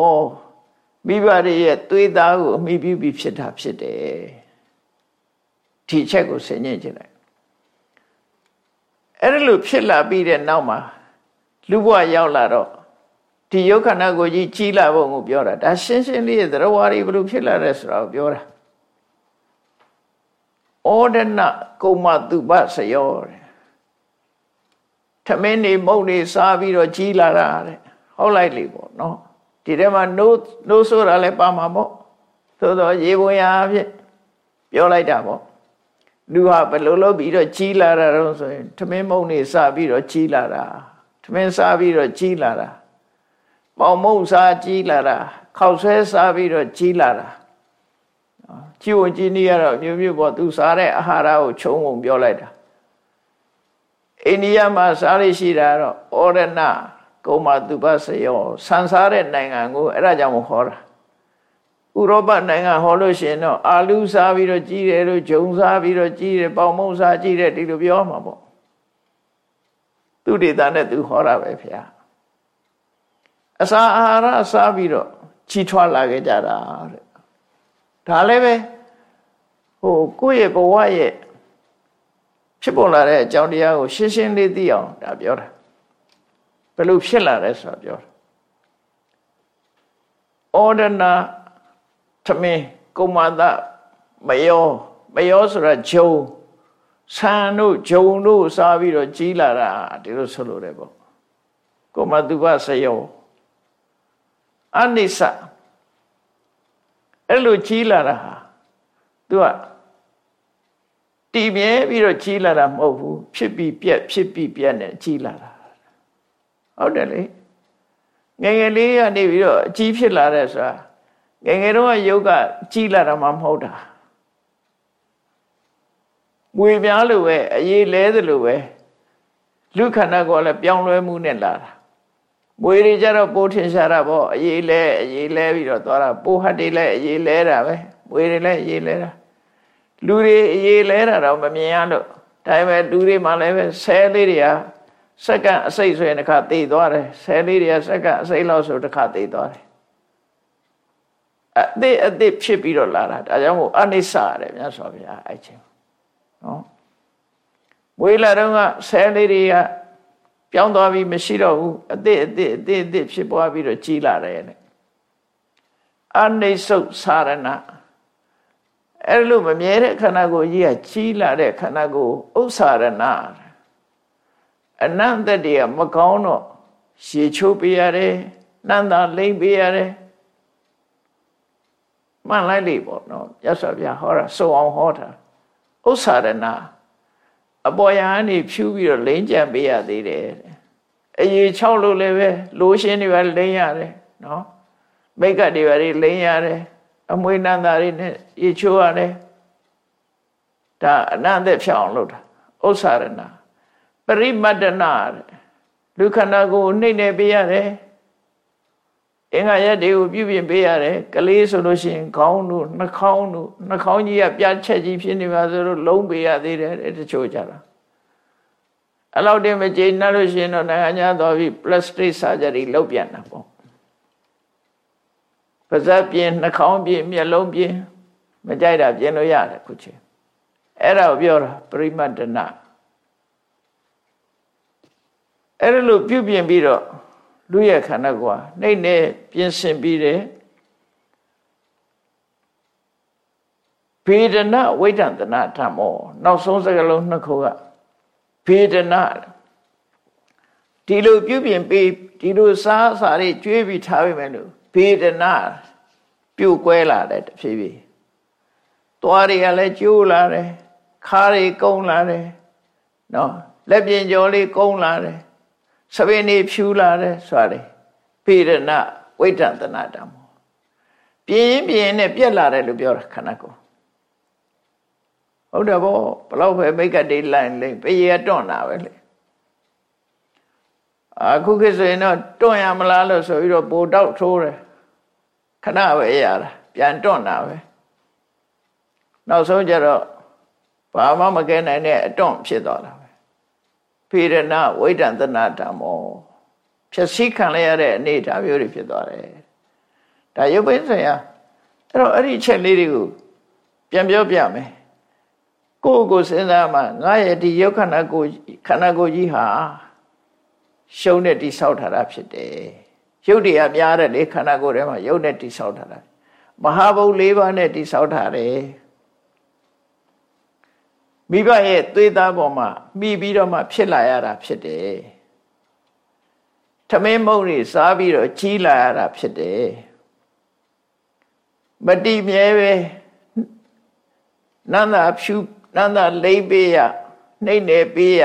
မိဘရဲ့သွေးသားကိုအမိပြုပြီးဖြစ်တာဖြစ်တယ်ဒီချက်ကိုဆင်ញင်ကြလိုက် အဲ့ဒါလို့ဖြစ်လာပြီးတဲ့နောက်မှာလူဘဝရောက်လာတော့ဒီယုတ်ခန္ဓာကိုကြီးကြီးလာဖို့ကိုပြောတာဒါရှင်းရှင်းလေးသရဝါရီဘလို့ဖြစ်လာတဲ့ဆိုတာကိုပြောတာဩဒနကုမတုပစယောတဲ့ထမင်းနေမုတ်နေစားပြီးတော့ကြီးလာတာတဲ့ဟုတ်လိုက်လေပေါ့နော်ဒီထဲမှာနိုးနိုးဆိုတာလည်းပါမှာပေါ့သို့တော့ရေပုံရအဖြစ်ပြောလိုက်တာပေါ့ လူဟာဘယ်လိုလုပ်ပြီးတော့ကြီးလာတာတော့ဆိုရင်ထမင်းမုံနေစပြီးတော့ကြီးလာတာထမင်းစားပြီးတော့ကြီးလာတာပေါင်မုံစားကြီးလာတာခောက်ဆွဲစားပြီးတော့ကြီးလာတာជីဝင်ကြီးနေရတော့မျိုးမျိုးပေါ့သူစားတဲ့အာဟာရကိုခြုံငုံပြောလိုက်တာအိန္ဒိယမှာစားရရှိတာတော့ဩရဏကုမတုပစယောဆန်စားတဲ့နိုင်ငံကိုအဲ့ဒါကြောင့်မခေါ်တာ ဥရောပနိုင်ငံဟောလို့ရှိရင်တော့အာလူစားပြီးတော့ကြီးတယ်လို့ဂျုံစားပြီးတော့ကြီးတယ်ပေါင်မုံစားကြီးတယ်ဒီလိုပြောမှာပေါ့သူဒေတာနဲ့သူဟောတာပဲဖေ။အစာအာဟာရစားပြီးတော့ကြီးထွားလာခဲ့ကြတာတဲ့။ဒါလည်းပဲဟိုကိုယ့်ရဲ့ဘဝရဲ့ဖြစ်ပေါ်လာတဲ့အကြောင်းတရားကိုရှင်းရှင်းလေးသိအောင်ဒါပြောတာ။ဘယ်လိုဖြစ်လာလဲဆိုတာပြောတာ။ order ထမင်းကုမ္မာသမယောမယောဆိုတာဂျုံဆန်တို့ဂျုံတို့စားပြီးတော့ကြီးလာတာဒီလိုဆိုလိုတယ်ပေါ့ကုမ္မာတုပစယောအနိစ္စအဲ့လိုကြီးလာတာဟာသူကတည်မြဲပြီးတော့ကြီးလာတာမဟုတ်ဘူးဖြစ်ပြီးပြက်ဖြစ်ပြီးပြက်နဲ့ကြီးလာတာဟုတ်တယ်လေငယ်ငယ်လေးကနေပြီးတော့အကြီးဖြစ်လာတဲ့ဆိုတာ ငယ်ငယ်တော့ယုတ်ကကြီးလာတာမှမဟုတ်တာငွေပြားလိုပဲအရေးလဲသလိုပဲလူခန္ဓာကိုယ်လည်းပြောင်းလဲမှုနဲ့လာတာမွေတွေကြတော့ပိုးထင်ရှားတာပေါ့အရေးလဲအရေးလဲပြီးတော့သွားတာပိုးဟတ်တွေလည်းအရေးလဲတာပဲမွေတွေလည်းအရေးလဲတာလူတွေအရေးလဲတာတော့မမြင်ရလို့ဒါပေမဲ့လူတွေမှလည်းပဲဆဲလေးတွေကစက္ကန့်အစိတ်ဆိုရင်တစ်ခါသိသွားတယ်ဆဲလေးတွေကစက္ကန့်အစိတ်လောက်ဆိုတစ်ခါသိသွားတယ် အသိအသိဖြစ်ပြီးတော့လာတာဒါကြောင့်မို့အနိစ္စရတယ်မြတ်စွာဘုရားအဲ့ချင်းနော်မွေးလာတော့ကဆဲလေးတွေကပြောင်းသွားပြီးမရှိတော့ဘူးအသိအသိအသိအသိဖြစ်ပွားပြီးတော့ကြီးလာတယ်တဲ့အနိစ္စသာရဏအဲ့လိုမမြဲတဲ့ခန္ဓာကိုယ်ကြီးကကြီးလာတဲ့ခန္ဓာကိုယ်ဥစ္စာရဏအနန္တတည်းကမကောင်းတော့ရှေချိုးပေးရတယ်နန္တာလိမ့်ပေးရတယ် မှန်လိုက်လေပေါ့နော်ရသော်ဗျာဟောတာစုံအောင်ဟောတာဥစ္စာရဏအပေါ်ယဟန်နေဖြူးပြီးတော့လိမ့်ကြံပေးရသေးတယ်အရေး၆လို့လည်းပဲလိုရှင်းတွေပဲလိမ့်ရတယ်နော်မိတ်ကတ်တွေပဲလိမ့်ရတယ်အမွေနန္တာတွေနဲ့ရေချိုးရတယ်ဒါအနန္တဖြောင်းလို့တာဥစ္စာရဏပရိမတ္တနာလူခန္ဓာကိုယ်နှိမ့်နေပေးရတယ် အင်္ဂါရက်တွေကိုပြုပြင်ပေးရတယ်ကလေးဆိုလို့ရှိရင်ခေါင်းတို့နှာခေါင်းတို့နှာခေါင်းကြီးကပြတ်ချက်ကြီးဖြစ်နေပါဆိုတော့လုံးပေးရသေးတယ်တချို့ကြတာအဲ့လောက်တည်းမကျေနပ်လို့ရှိရင်တော့နိုင်ငံခြားသွားပြီး plastic surgery လုပ်ပြန်တာပေါ့ပါဇက်ပြင်နှာခေါင်းပြင်မျက်လုံးပြင်မကြိုက်တာပြင်လို့ရတယ်ခုချင်းအဲ့ဒါကိုပြောတာပရိမတ္တနာအဲ့ဒါလို့ပြုပြင်ပြီးတော့ လူရဲ့ခန္ဓာကွာနှိမ့်နေပြင်ဆင်ပြီးတယ်ဘေဒနာဝိဒန္တနာဓမ္မောနောက်ဆုံးစကားလုံးနှစ်ခုကဘေဒနာဒီလိုပြုပြင်ပြီးဒီလိုစားစာတွေကျွေးပြီးထားပြီမယ်လို့ဘေဒနာပြုတ်ကွဲလာတယ်တဖြည်းဖြည်းသွားတွေကလည်းကျိုးလာတယ်ခါးတွေကုန်းလာတယ်နော်လက်ပြင်ကျော်လေးကုန်းလာတယ် စပင်းနေဖြူလာတယ်ဆိုရတယ်ပေရဏဝိဒ္ဒတနာတမောပြင်းပြင်းနဲ့ပြက်လာတယ်လို့ပြောတာခန္ဓာကိုယ်ဟုတ်တယ်ဗောဘလောက်ပဲမိတ်ကတိလိုက်လိမ့်ပေရတွန့်တာပဲလေအခုခေတ်ဆိုရင်တော့တွန့်ရမလားလို့ဆိုပြီးတော့ပိုတောက်ထိုးတယ်ခဏပဲရတာပြန်တွန့်တာပဲနောက်ဆုံးကျတော့ဘာမှမကဲနိုင်တဲ့အတွန့်ဖြစ်သွားတာ ပဲဖေရဏဝိဒန္တနာဓမ္မောဖြစ်စည်းခံရတဲ့အနေအထားမျိုးတွေဖြစ်သွားတယ်ဒါရုပ်ပိဆိုင်ရာအဲ့တော့အဲ့ဒီချက်လေးတွေကိုပြန်ပြောပြမယ်ကိုယ့်ကိုစဉ်းစားမှငါရဲ့ဒီရုပ်ခန္ဓာကိုခန္ဓာကိုယ်ကြီးဟာရှုံးနဲ့တိဆောက်ထားတာဖြစ်တယ်ရုပ်တွေကများတဲ့လေခန္ဓာကိုယ်ထဲမှာရုပ်နဲ့တိဆောက်ထားတာမဟာဘုတ်၄ပါးနဲ့တိဆောက်ထားတယ် မိဘရဲ့သွေးသားပေါ်မှာမိပြီးတော့မှဖြစ်လာရတာဖြစ်တယ်ထမင်းမုံတွေစားပြီးတော့ကြီးလာရတာဖြစ်တယ်မတိမြဲပဲနန္တာဖြူနန္တာလိမ့်ပေးရနှိမ့်နေပေးရ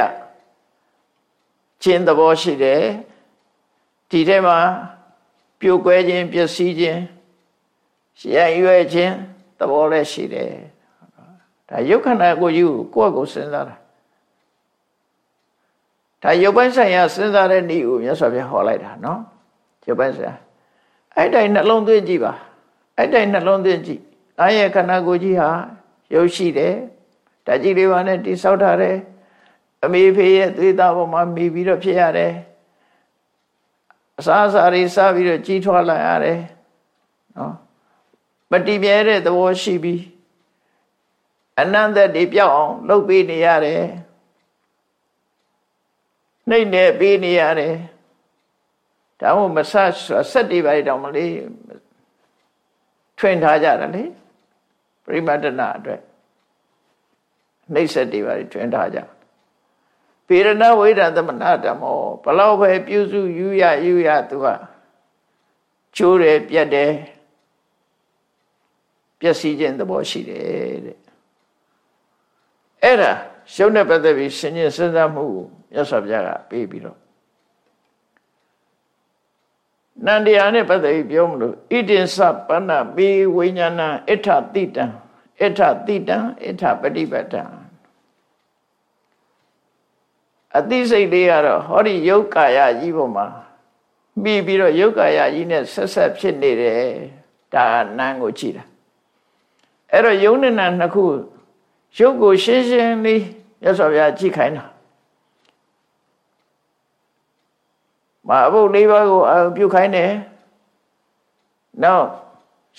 ခြင်းသဘောရှိတယ်ဒီထဲမှာပြိုကွဲခြင်းပျက်စီးခြင်းရရွယ်ခြင်းသဘောလည်းရှိတယ် ဒါယုတ်ခန္ဓာကိုကြီးကိုကိုယ့်ကိုစဉ်းစားတာဒါယုတ်ပိုင်းဆိုင်ရာစဉ်းစားတဲ့နည်းကိုမြတ်စွာဘုရားဟောလိုက်တာနော်ယုတ်ပိုင်းဆိုင်ရာအဲ့တိုင်းနှလုံးသွင်းကြည့်ပါအဲ့တိုင်းနှလုံးသွင်းကြည့်အားရဲ့ခန္ဓာကိုကြီးဟာရုပ်ရှိတယ်ဓာတ်ကြီးလေးပါနဲ့တိဆောက်ထားတယ်အမေဖေရဲ့သွေးသားပေါ်မှာမိပြီးတော့ဖြစ်ရတယ်အစားအစာတွေစားပြီးတော့ကြီးထွားလာရတယ်နော်မတည်မြဲတဲ့သဘောရှိပြီး အနန္တတွေပြောက်အောင်လုပ်ပေးနေရတယ်နှိမ့်နေပေးနေရတယ်ဒါမှမဆဆက်တွေပါတောင်မလေးထွင်ထားကြတယ်လေပရိမတ္တနာအတွက်နှိမ့်ဆက်တွေပါထွင်ထားကြပေရဏဝိဒသမဏဓမ္မောဘလောက်ပဲပြုစုယူရယူရသူကချိုးတယ်ပြက်တယ်ပျက်စီးခြင်းသဘောရှိတယ်တဲ့ အဲ့ဒါရှုံးတဲ့ပတ်သက်ပြီးရှင်ချင်းစဉ်းစားမှုကိုမြတ်စွာဘုရားကပေးပြီးတော့နန္တရားနဲ့ပတ်သက်ပြီးပြောမလို့ဣတိသပဏ္ဏပေဝိညာဏအဋ္ဌတိတံအဋ္ဌတိတံအဋ္ဌပฏิပတ္တံအသိစိတ်လေးကတော့ဟောဒီယုတ်ကာယကြီးပေါ်မှာမိပြီးတော့ယုတ်ကာယကြီးနဲ့ဆက်ဆက်ဖြစ်နေတယ်ဒါနန်းကိုကြည့်တာအဲ့တော့ယုံနဲ့နာနှစ်ခု ရုပ်ကိုရှင်းရှင်းလေးရသော်ဗျာကြည့်ခိုင်းတာမအဘုတ်လေးပါးကိုအပြုတ်ခိုင်းတယ်နောက်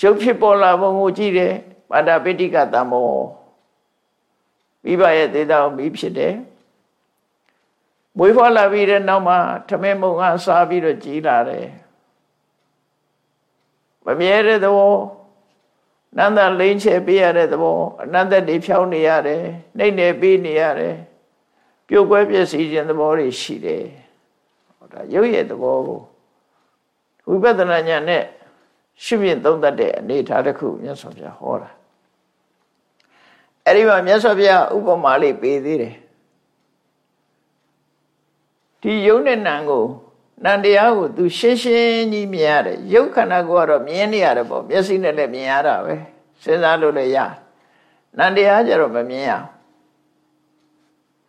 ရုပ်ဖြစ်ပေါ်လာပုံကိုကြည့်တယ်ပါဒပိဋိကတမောမိဘရဲ့သေတာကိုမိဖြစ်တယ်မွေးဖွားလာပြီးတဲ့နောက်မှာထမင်းမုံကစားပြီးတော့ကြီးလာတယ်မမြဲတဲ့သဘော နန္ဒလိန်ချေပေးရတဲ့သဘောအနန္တတွေဖြောင်းနေရတယ်နှိမ့်နေပေးနေရတယ်ပြုတ်ကွဲပြည့်စည်ခြင်းသဘောတွေရှိတယ်ဟောဒါရုပ်ရဲ့သဘောကိုဝိပဿနာဉာဏ်နဲ့ရှုမြင်သုံးသပ်တဲ့အနေထားတစ်ခုမြတ်စွာဘုရားဟောတာအဲ့ဒီမှာမြတ်စွာဘုရားဥပမာလေးပေးသေးတယ်ဒီယုံနဲ့နံကို နံတရားကို तू ရှင်းရှင်းကြီးမြင်ရတယ်ယုတ်ခန္ဓာကိုကတော့မြင်နေရတယ်ပေါ့မျက်စိနဲ့လည်းမြင်ရတာပဲစဉ်းစားလို့လည်းရနံတရားကြတော့မမြင်ရ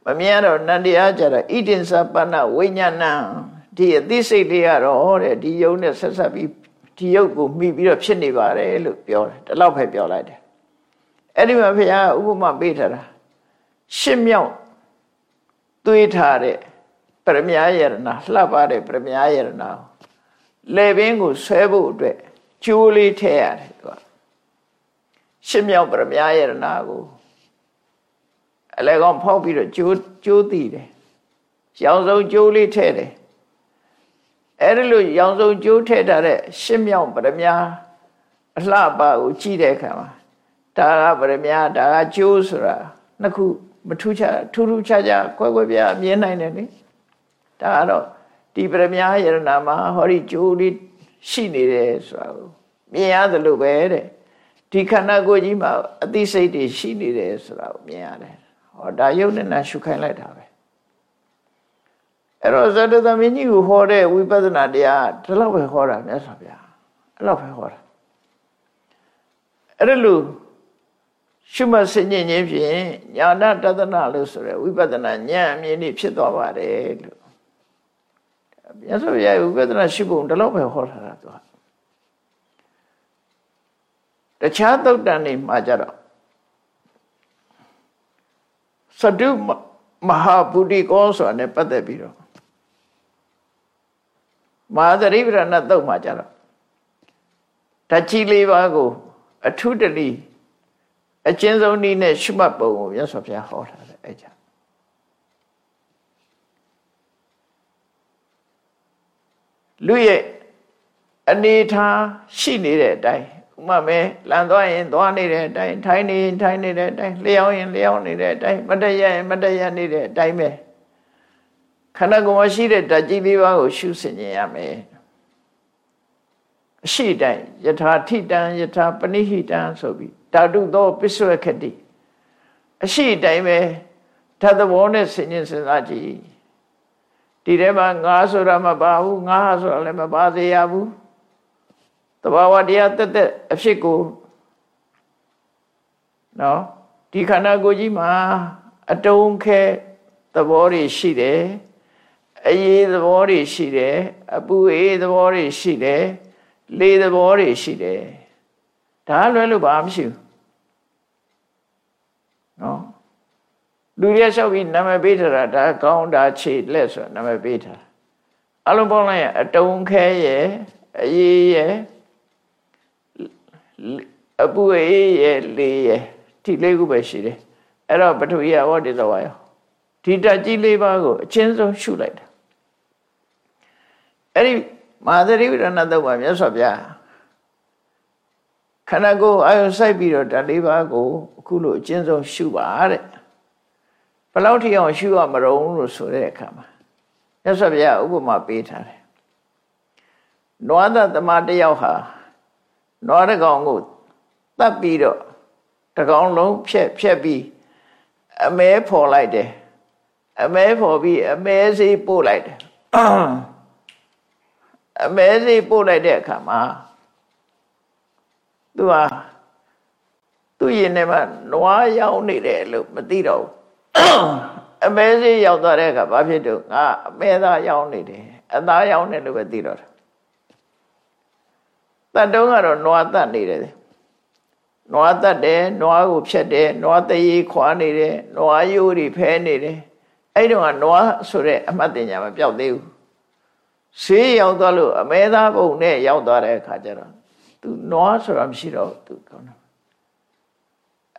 မမြင်ရတော့နံတရားကြတော့ဣတိသပနဝိညာဏဒီအသိစိတ်လေးကတော့တဲ့ဒီယုံနဲ့ဆက်ဆက်ပြီးဒီယုတ်ကိုမိပြီးတော့ဖြစ်နေပါတယ်လို့ပြောတယ်ဒီလောက်ပဲပြောလိုက်တယ်အဲ့ဒီမှာဘုရားဥပမာပေးထားတာရှစ်မြောက်တွေးထားတဲ့ ပရမယယရဏလှပတဲ့ပရမယယရဏလေပင်ကိုဆွဲဖို့အတွက်ကျိုးလေးထည့်ရတယ်သူကရှစ်မြောက်ပရမယယရဏကိုအလဲကောင်ဖောက်ပြီးတော့ကျိုးကျိုးတည်တယ်ရောင်စုံကျိုးလေးထည့်တယ်အဲ့ဒီလိုရောင်စုံကျိုးထည့်ထားတဲ့ရှစ်မြောက်ပရမယအလှပကိုကြည့်တဲ့အခါမှာဒါကပရမယဒါကကျိုးဆိုတာနှစ်ခုမထူးခြားထူးထူးခြားခြားကွဲကွဲပြားမြင်နိုင်တယ်လေ ဒါကတော့ဒီပရမယရဏမှာဟောဒီကျိုးလေးရှိနေတယ်ဆိုတာကိုမြင်ရတယ်လို့ပဲတဲ့ဒီခန္ဓာကိုယ်ကြီးမှာအသိစိတ်တွေရှိနေတယ်ဆိုတာကိုမြင်ရတယ်ဟောဒါယုတ်နဲ့နာရှုခိုင်းလိုက်တာပဲအဲ့တော့ဇတသမင်းကြီးကိုဟောတဲ့ဝိပဿနာတရားဒီလောက်ပဲဟောတာမြတ်စွာဘုရားအဲ့လောက်ပဲဟောတာအဲ့ဒါလို့ရှုမှတ်ဆင်ញင်ခြင်းဖြင့်ညာနာတဒနာလို့ဆိုရယ်ဝိပဿနာဉာဏ်အမြင်นี่ဖြစ်သွားပါတယ်လို့ မြတ်စွာဘုရားဥပဒနာရှိပုံဒီလောက်ပဲဟောထားတာသူကတခြားသုတ်တန်နေမှာကြတော့သတုမဟာဗုဒ္ဓကောဆိုတာ ਨੇ ပတ်သက်ပြီးတော့မဟာသရိပရဏသုတ်မှာကြတော့ဓာကြီးလေးပါးကို အထုတတိအကျဉ်းဆုံးနည်းနဲ့ရှုမှတ်ပုံကိုမြတ်စွာဘုရားဟောထားတယ်အဲ့ကြ လူရဲ့အနေထားရှိနေတဲ့အတိုင်းဥမာမဲလန်သွားရင်သွားနေတဲ့အတိုင်းထိုင်နေရင်ထိုင်နေတဲ့အတိုင်းလျှောင်းရင်လျှောင်းနေတဲ့အတိုင်းမတရရင်မတရနေတဲ့အတိုင်းပဲခန္ဓာကိုယ်မှာရှိတဲ့ဓာတ်ကြီးလေးပါးကိုရှုဆင်ခြင်းရမယ်အရှိတိုင်းယထာထိတံယထာပဏိဟိတံဆိုပြီးဓာတုသောပစ္ဆွေခတိအရှိတိုင်းပဲဓာတ်သဘောနဲ့ဆင်ခြင်းစဉ်းစားကြည့် ဒီထဲမှာငါဆိုတာမပါဘူးငါဆိုတာလည်းမပါစေရဘူးတဘာဝတရားတက်တက်အဖြစ်ကိုနော်ဒီခန္ဓာကိုယ်ကြီးမှာအတုံးခဲသဘောတွေရှိတယ်အရေးသဘောတွေရှိတယ်အပူအေးသဘောတွေရှိတယ်လေသဘောတွေရှိတယ်ဒါလွဲလို့ဘာမှမရှိဘူးနော် လူရဲလျှောက်ပြီးနာမည်ပေးထားတာဒါကောင်းတာခြေလက်ဆိုနာမည်ပေးထားအလုံးပေါင်းလိုက်ရင်အတုံးခဲရဲ့အရေးရဲ့အပူအေးရဲ့လေရဲ့ဒီလေးခုပဲရှိတယ်အဲ့တော့ပထဝီယဝတ္တိသောယောဒီတက်ကြီးလေးပါးကိုအချင်းဆုံးရှုလိုက်တာအဲ့ဒီမာသရိဝရဏသုတ်မှာမြတ်စွာဘုရားခန္ဓာကိုယ်အာယုစိုက်ပြီးတော့ဓာတ်လေးပါးကိုအခုလိုအချင်းဆုံးရှုပါတဲ့ ဘယ်လောက်ထိအောင်ရှုရမရုံလို့ဆိုတဲ့အခါမှာမြတ်စွာဘုရားဥပမာပေးထားတယ်နွားသသမားတယောက်ဟာနွားတကောင်ကိုတတ်ပြီးတော့တကောင်လုံးဖြက်ဖြက်ပြီးအမဲဖော်လိုက်တယ်အမဲဖော်ပြီးအမဲစေးပို့လိုက်တယ်အမဲစိပို့လိုက်တဲ့အခါမှာသူဟာသူ့ရင်ထဲမှာနွားရောက်နေတယ်လို့မသိတော့ဘူး အမဲစိရောက်သွားတဲ့အခါဘာဖြစ်တော့ငါအမဲသားရောက်နေတယ်အသားရောက်နေလို့ပဲသိတော့တယ်တတ်တုံးကတော့နွားတတ်နေတယ်နွားတတ်တယ်နွားကိုဖြတ်တယ်နွားတရေခွာနေတယ်နွားရိုးတွေဖဲနေတယ်အဲ့တော့ကနွားဆိုတဲ့အမှတ်တင်ညာမပြောက်သေးဘူးဆေးရောက်သွားလို့အမဲသားဘုံနဲ့ရောက်သွားတဲ့အခါကျတော့သူနွားဆိုတာမရှိတော့သူကောင်းတယ်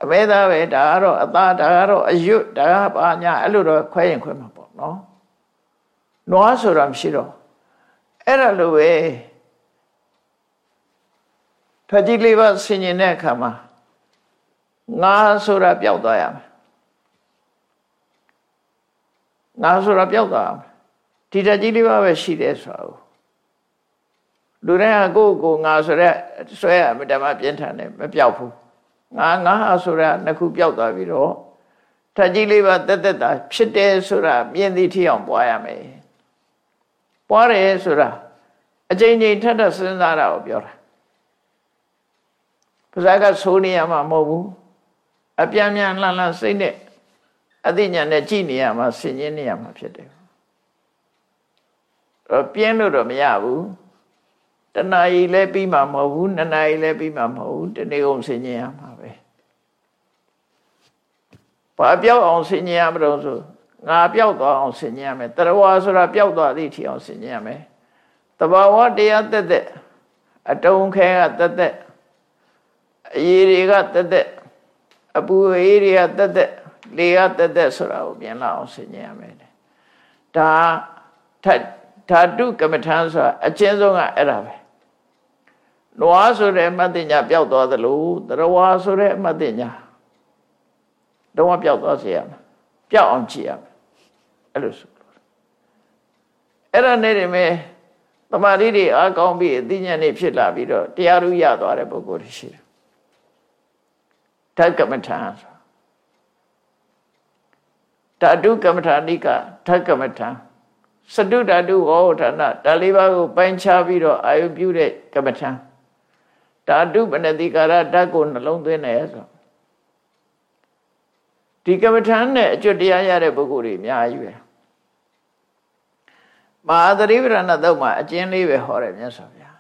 အမဲသားပဲဒါကတော့အသားဒါကတော့အယွတ်ဒါကဘာညာအဲ့လိုတော့ခွဲရင်ခွဲမှာပေါ့နော်နွားဆိုတာမရှိတော့အဲ့ဒါလိုပဲထွက်ကြီးလေးပါဆင်ញင်တဲ့အခါမှာငါဆိုတာပျောက်သွားရမယ်ငါဆိုတာပျောက်သွားရမယ်ဒီတက်ကြီးလေးပါပဲရှိတယ်ဆိုတာကိုလူတိုင်းကကိုယ့်ကိုငါဆိုရက်ဆွဲရမဓမ္မပြင်းထန်တယ်မပျောက်ဘူး ငါငါဟာဆိုတာနှစ်ခုပျောက်သွားပြီးတော့ထက်ကြီးလေးပါတက်တက်တာဖြစ်တယ်ဆိုတာမြင်သိထီအောင်ပွားရမယ်ပွားတယ်ဆိုတာအချိန်ချင်းထက်ထက်စဉ်းစားတာကိုပြောတာပါဇာကဆိုးနေရမှာမဟုတ်ဘူးအပြန်ပြန်လှန်လှန်စိတ်နဲ့အသိဉာဏ်နဲ့ကြည့်နေရမှာဆင်ခြင်နေရမှာဖြစ်တယ်တော့ပြင်းလို့တော့မရဘူးတဏှာကြီးလည်းပြီးမှာမဟုတ်ဘူးနှစ်နာရီလည်းပြီးမှာမဟုတ်ဘူးတနေ့ကုန်ဆင်ခြင်ရမှာပဲ ဘာပြောက်အောင်ဆင်ခြင်ရမလို့ဆိုငါပြောက်သွားအောင်ဆင်ခြင်ရမယ်တရဝါဆိုတာပြောက်သွားသည့်ထီအောင်ဆင်ခြင်ရမယ်တဘာဝတရားတက်တဲ့အတုံးခဲကတက်တဲ့အရေးတွေကတက်တဲ့အပူအေးတွေကတက်တဲ့လေကတက်တဲ့ဆိုတာကိုပြန်လာအောင်ဆင်ခြင်ရမယ်ဒါထဓာတုကမ္မထံဆိုတာအချင်းဆုံးကအဲ့ဒါပဲနွားဆိုတဲ့အမတ်တင်ညာပျောက်သွားသလိုတရဝါဆိုတဲ့အမတ်တင်ညာ တော့ပျောက်သွားစေရမယ်ပျောက်အောင်ကြည့်ရမယ်အဲ့လိုဆိုအဲ့ဒါနဲ့တည်းမဲ့တမာတိတွေအားကောင်းပြီးအသိဉာဏ်တွေဖြစ်လာပြီးတော့တရားဥရသွားတဲ့ပုဂ္ဂိုလ်တွေရှိတယ်ဓကမ္မထာဓာတုကမ္မထာနိကဓကမ္မထာစတုဓာတုဟောဌာနဒါလေးပါးကိုပိုင်းခြားပြီးတော့အာယုပြုတဲ့ကမ္မထာဓာတုပနတိကာရဓာတ်ကိုနှလုံးသွင်းတယ်ဆို ဒီကမ္မထာနဲ့အကျွတ်တရားရတဲ့ပုဂ္ဂိုလ်တွေအများကြီးပဲမဟာသရိပရဏသုတ်မှာအကျဉ်းလေးပဲဟောတယ်မြတ်စွာဘုရား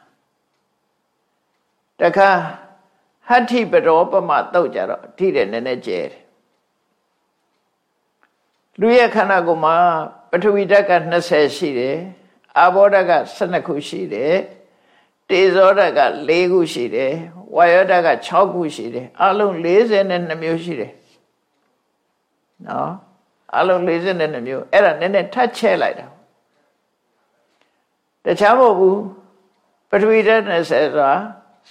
တခါဟဋ္ဌိပရောပမတုတ်ကြတော့အထိတယ်နည်းနည်းကျဲတယ်လူရဲ့ခန္ဓာကိုယ်မှာပထဝီဓာတ်က20ရှိတယ်အာဘောဓာတ်က12ခုရှိတယ်တေဇောဓာတ်က4ခုရှိတယ်ဝါယောဓာတ်က6ခုရှိတယ်အလုံး42မျိုးရှိတယ် နော်အလုံး42မျိုးအဲ့ဒါနည်းနည်းထပ်ချဲ့လိုက်တာတခြားမဟုတ်ဘူးပထဝီဓာတ်20ဆိုတာ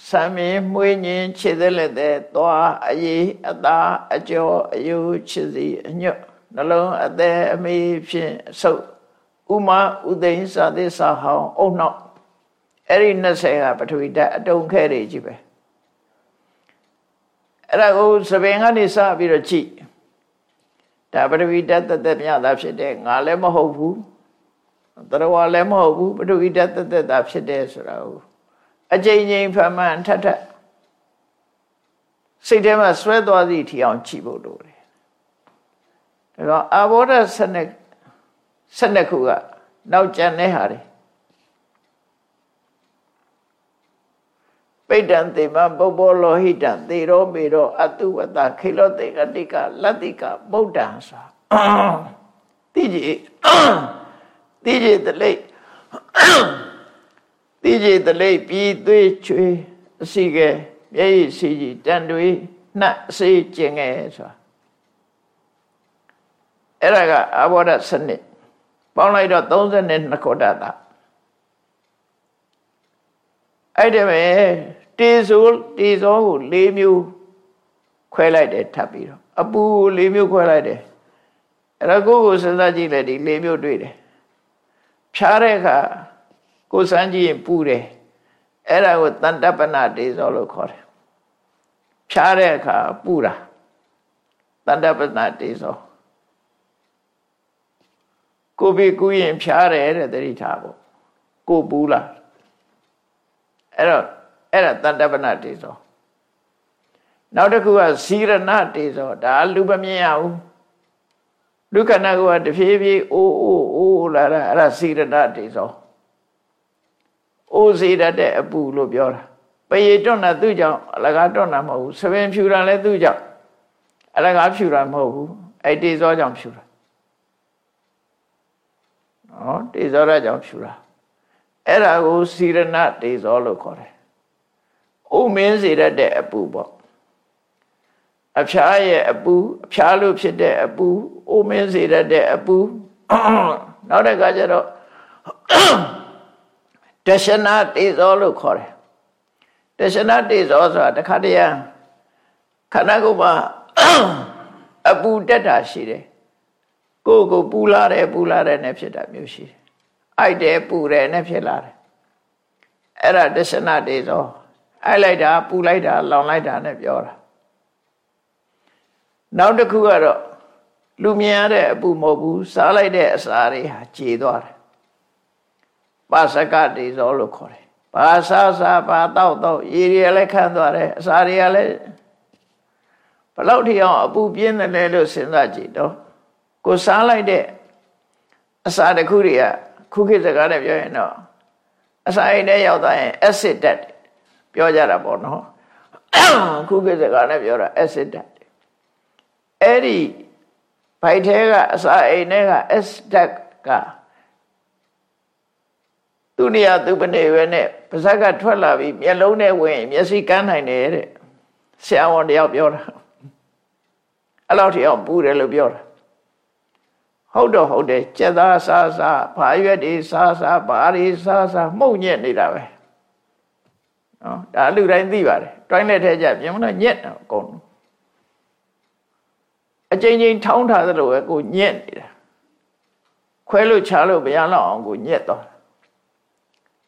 ဆံမင်းမွေးညင်းခြေသက်လက်သက်သွားအရေးအသားအကျော်အယုခြေစီအညွတ်နှလုံးအသက်အမေးဖြင့်အဆုပ်ဥမဥသိန်းစာသစ္စာဟောင်းအုံနောက်အဲ့ဒီ20ကပထဝီဓာတ်အတုံခဲတွေကြီးပဲအဲ့ဒါကိုသပင်ကနေစပြီးတော့ကြည့် ဒါပထဝီဓာတ်တသက်မြတာဖြစ်တဲ့ငါလည်းမဟုတ်ဘူးတရဝလည်းမဟုတ်ဘူးပထဝီဓာတ်တသက်တာဖြစ်တယ်ဆိုတာကိုအကြိမ်ကြိမ်ဖမှန်ထထစိတ်ထဲမှာဆွဲသွားသည့်ထီအောင်ကြည့်ဖို့လိုတယ်ဒါတော့အာဘောဓဆက်နဲ့ဆက်နှစ်ခုကနောက်ကျန်တဲ့ဟာတွေ ပိဋ္ဌံသေမပုပ္ပောလောဟိတံသေရောမေရောအတုဝတခေလောတေကတိကလတ္တိကဗုဒ္ဓံဆိုတိကြီးတိကြီးတလိတိကြီးတလိပြီးသွေးချွေအစီကဲမျက်ရည်စီကြီးတန်တွေနှက်အစေးကျင်ငယ်ဆိုတာအဲ့ဒါကအဘောဓစနစ်ပေါင်းလိုက်တော့32ခုတတာ အဲ့ဒီမဲ့တေဆိုတေဇောကို၄မျိုးခွဲလိုက်တယ်ထပ်ပြီးတော့အပူကို၄မျိုးခွဲလိုက်တယ်အဲ့ဒါကိုကိုစဉ်းစားကြည့်လိုက်ဒီ၄မျိုးတွေ့တယ်ဖြားတဲ့အခါကိုစမ်းကြည့်ရင်ပူတယ်အဲ့ဒါကိုတန်တပနာတေဇောလို့ခေါ်တယ်ဖြားတဲ့အခါပူတာတန်တပနာတေဇောကိုပြီးကူးရင်ဖြားတယ်တဲ့တတိထားပေါ့ကိုပူလား အဲ့တော့အဲ့ဒါတတ္တပနတေဇောနောက်တစ်ခုကစီရဏတေဇောဒါလူမမြင်ရဘူးလူခဏကတဖြည်းဖြည်းအိုးအိုးအိုးလာတာအဲ့ဒါစီရဏတေဇောအိုးစီရတဲ့အပူလို့ပြောတာပရေတွန်းတာသူ့ကြောင့်အလကားတွန်းတာမဟုတ်ဘူးသပင်ဖြူတာလည်းသူ့ကြောင့်အလကားဖြူတာမဟုတ်ဘူးအဲ့တေဇောကြောင့်ဖြူတာနော်တေဇောရကြောင့်ဖြူတာ အဲ့ဒါကိုစီရဏတေဇောလို့ခေါ်တယ်။ဥမင်းစေတဲ့အပူပေါ့။အဖျားရဲ့အပူအဖျားလို့ဖြစ်တဲ့အပူဥမင်းစေတဲ့အပူနောက်တစ်ခါကျတော့တရှနာတေဇောလို့ခေါ်တယ်။တရှနာတေဇောဆိုတာတခါတည်းခန္ဓာကိုယ်မှာအပူတက်တာရှိတယ်။ကိုယ်ကိုပူလာတယ်ပူလာတယ်နဲ့ဖြစ်တာမျိုးရှိတယ် အိုက်တယ်ပူတယ်နဲ့ဖြစ်လာတယ်အဲ့ဒါဒသနတေဇောအိုက်လိုက်တာပူလိုက်တာလောင်လိုက်တာနဲ့ပြောတာနောက်တစ်ခုကတော့လူမြင်ရတဲ့အပူမဟုတ်ဘူးစားလိုက်တဲ့အစာတွေဟာကြေသွားတယ်ပါစကတေဇောလို့ခေါ်တယ်ဘာစားစားဘာတောက်တော့ရေတွေလည်းခန်းသွားတယ်အစာတွေကလည်းဘလောက်ထိအောင်အပူပြင်းတယ်လဲလို့စဉ်းစားကြည့်တော့ကိုစားလိုက်တဲ့အစာတစ်ခုတွေက ခုခေတ်စကားနဲ့ပြောရင်တော့အစာအိမ်ထဲရောက်သွားရင် acid ဓာတ်ပြောကြတာပေါ့နော်ခုခေတ်စကားနဲ့ပြောတာ acid ဓာတ်အဲ့ဒီဘိုက်ထဲကအစာအိမ်ထဲက acid ဓာတ်ကသူနေရာသူပနေပဲနဲ့ပါဇက်ကထွက်လာပြီးမျက်လုံးနဲ့ဝင်မျက်စိကန်းနိုင်တယ်တဲ့ဆရာဝန်တယောက်ပြောတာအဲ့လောက်ထိအောင်ပူတယ်လို့ပြောတာ ဟုတ်တော့ဟုတ်တယ်ကြက်သားစားစားဘာရွက်တွေစားစားဘာတွေစားစားမှုန့်ညက်နေတာပဲနော်ဒါလူတိုင်းသိပါတယ်တွိုင်းလက်ထဲကြပြင်မလို့ညက်တာအကုန်အချိန်ချင်းထောင်းထားသလိုပဲကိုညက်နေတာခွဲလို့ချလို့မရတော့အောင်ကိုညက်တော့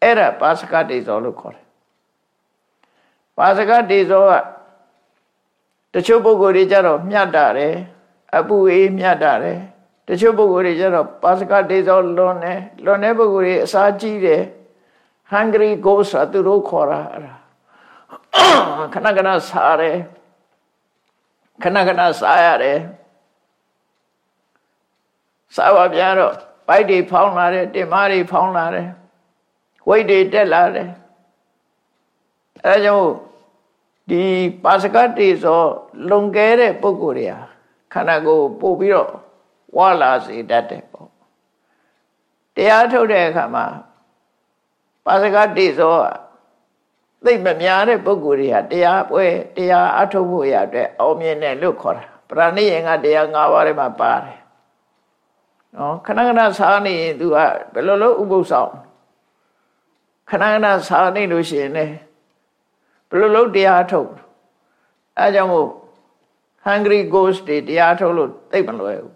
အဲ့ဒါပါစကတေဇောလို့ခေါ်တယ်ပါစကတေဇောကတချို့ပုဂ္ဂိုလ်တွေကြတော့မြတ်တာတယ်အပူအေးမြတ်တာတယ် တချို့ပုဂ္ဂိုလ်တွေကျတော့ပါစကဒေဇောလွန်တယ်လွန်တဲ့ပုဂ္ဂိုလ်တွေအစာကြီးတယ် hungry ghost ဆိုသူတို့ခေါ်တာအဲ့ဒါခဏခဏစားတယ်ခဏခဏစားရတယ်စားပါဗျာတော့ဗိုက်တွေဖောင်းလာတယ်တင်မားတွေဖောင်းလာတယ်ဝိတ်တွေတက်လာတယ်အဲဒါကြောင့်ဒီပါစကတေဇောလွန်ကဲတဲ့ပုဂ္ဂိုလ်တွေဟာခန္ဓာကိုယ်ပို့ပြီးတော့ ဝါလာစေတတ်တယ်ပေါ့တရားထုတ်တဲ့အခါမှာပါစကတိဇောသိမများတဲ့ပုဂ္ဂိုလ်တွေဟာတရားပွဲတရားအထုတ်ဖို့ရအတွက်အောင်မြင်တယ်လို့ခေါ်တာပရဏိယင်ကတရား၅ပါးထဲမှာပါတယ်နော်ခဏခဏစားနေရင် तू ကဘယ်လိုလုပ်ဥပုသ်ဆောင်ခဏခဏစားနေလို့ရှိရင်လည်းဘယ်လိုလုပ်တရားထုတ်အဲကြောင့်မို့ hungry ghost တွေတရားထုတ်လို့သိမလွယ်ဘူးပေါ့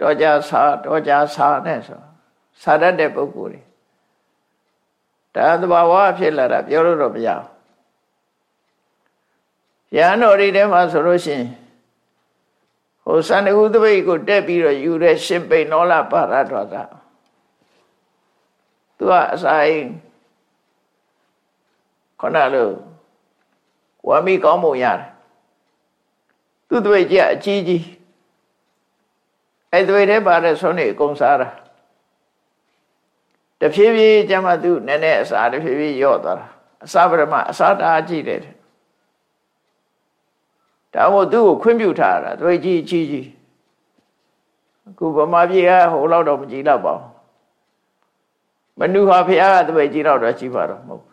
တော်ကြစားတော်ကြစားနဲ့ဆိုစားတတ်တဲ့ပုဂ္ဂိုလ်တွေဒါသဘာဝဖြစ်လာတာပြောလို့တော့မရဘူးရဟန်းတော်တွေထဲမှာဆိုလို့ရှိရင်ဟိုစန္ဒကုသပိတ်ကိုတက်ပြီးတော့ယူတဲ့ရှင်ပိန်နောလပါရတော်ကသူကအစာအိမ်ခဏလို့ဝါမီကောင်းမှုရတယ်သူ့သပိတ်ကြီးအကြီးကြီး အဲ့သွေးထဲပါတဲ့ဆွနေအကုန်စားတာတဖြည်းဖြည်းကျမှသူနည်းနည်းအစာတဖြည်းဖြည်းယော့သွားတာအစာပရမအစာတာကြည့်တယ်ဒါမို့သူ့ကိုခွင့်ပြုထားတာသွေးကြီးကြီးကြီးအခုဗမာပြည်ကဟိုလောက်တော့မကြည့်တော့ပါဘူးမနုဟာဖះကသွေးကြီးတော့တော့ကြည့်ပါတော့မဟုတ်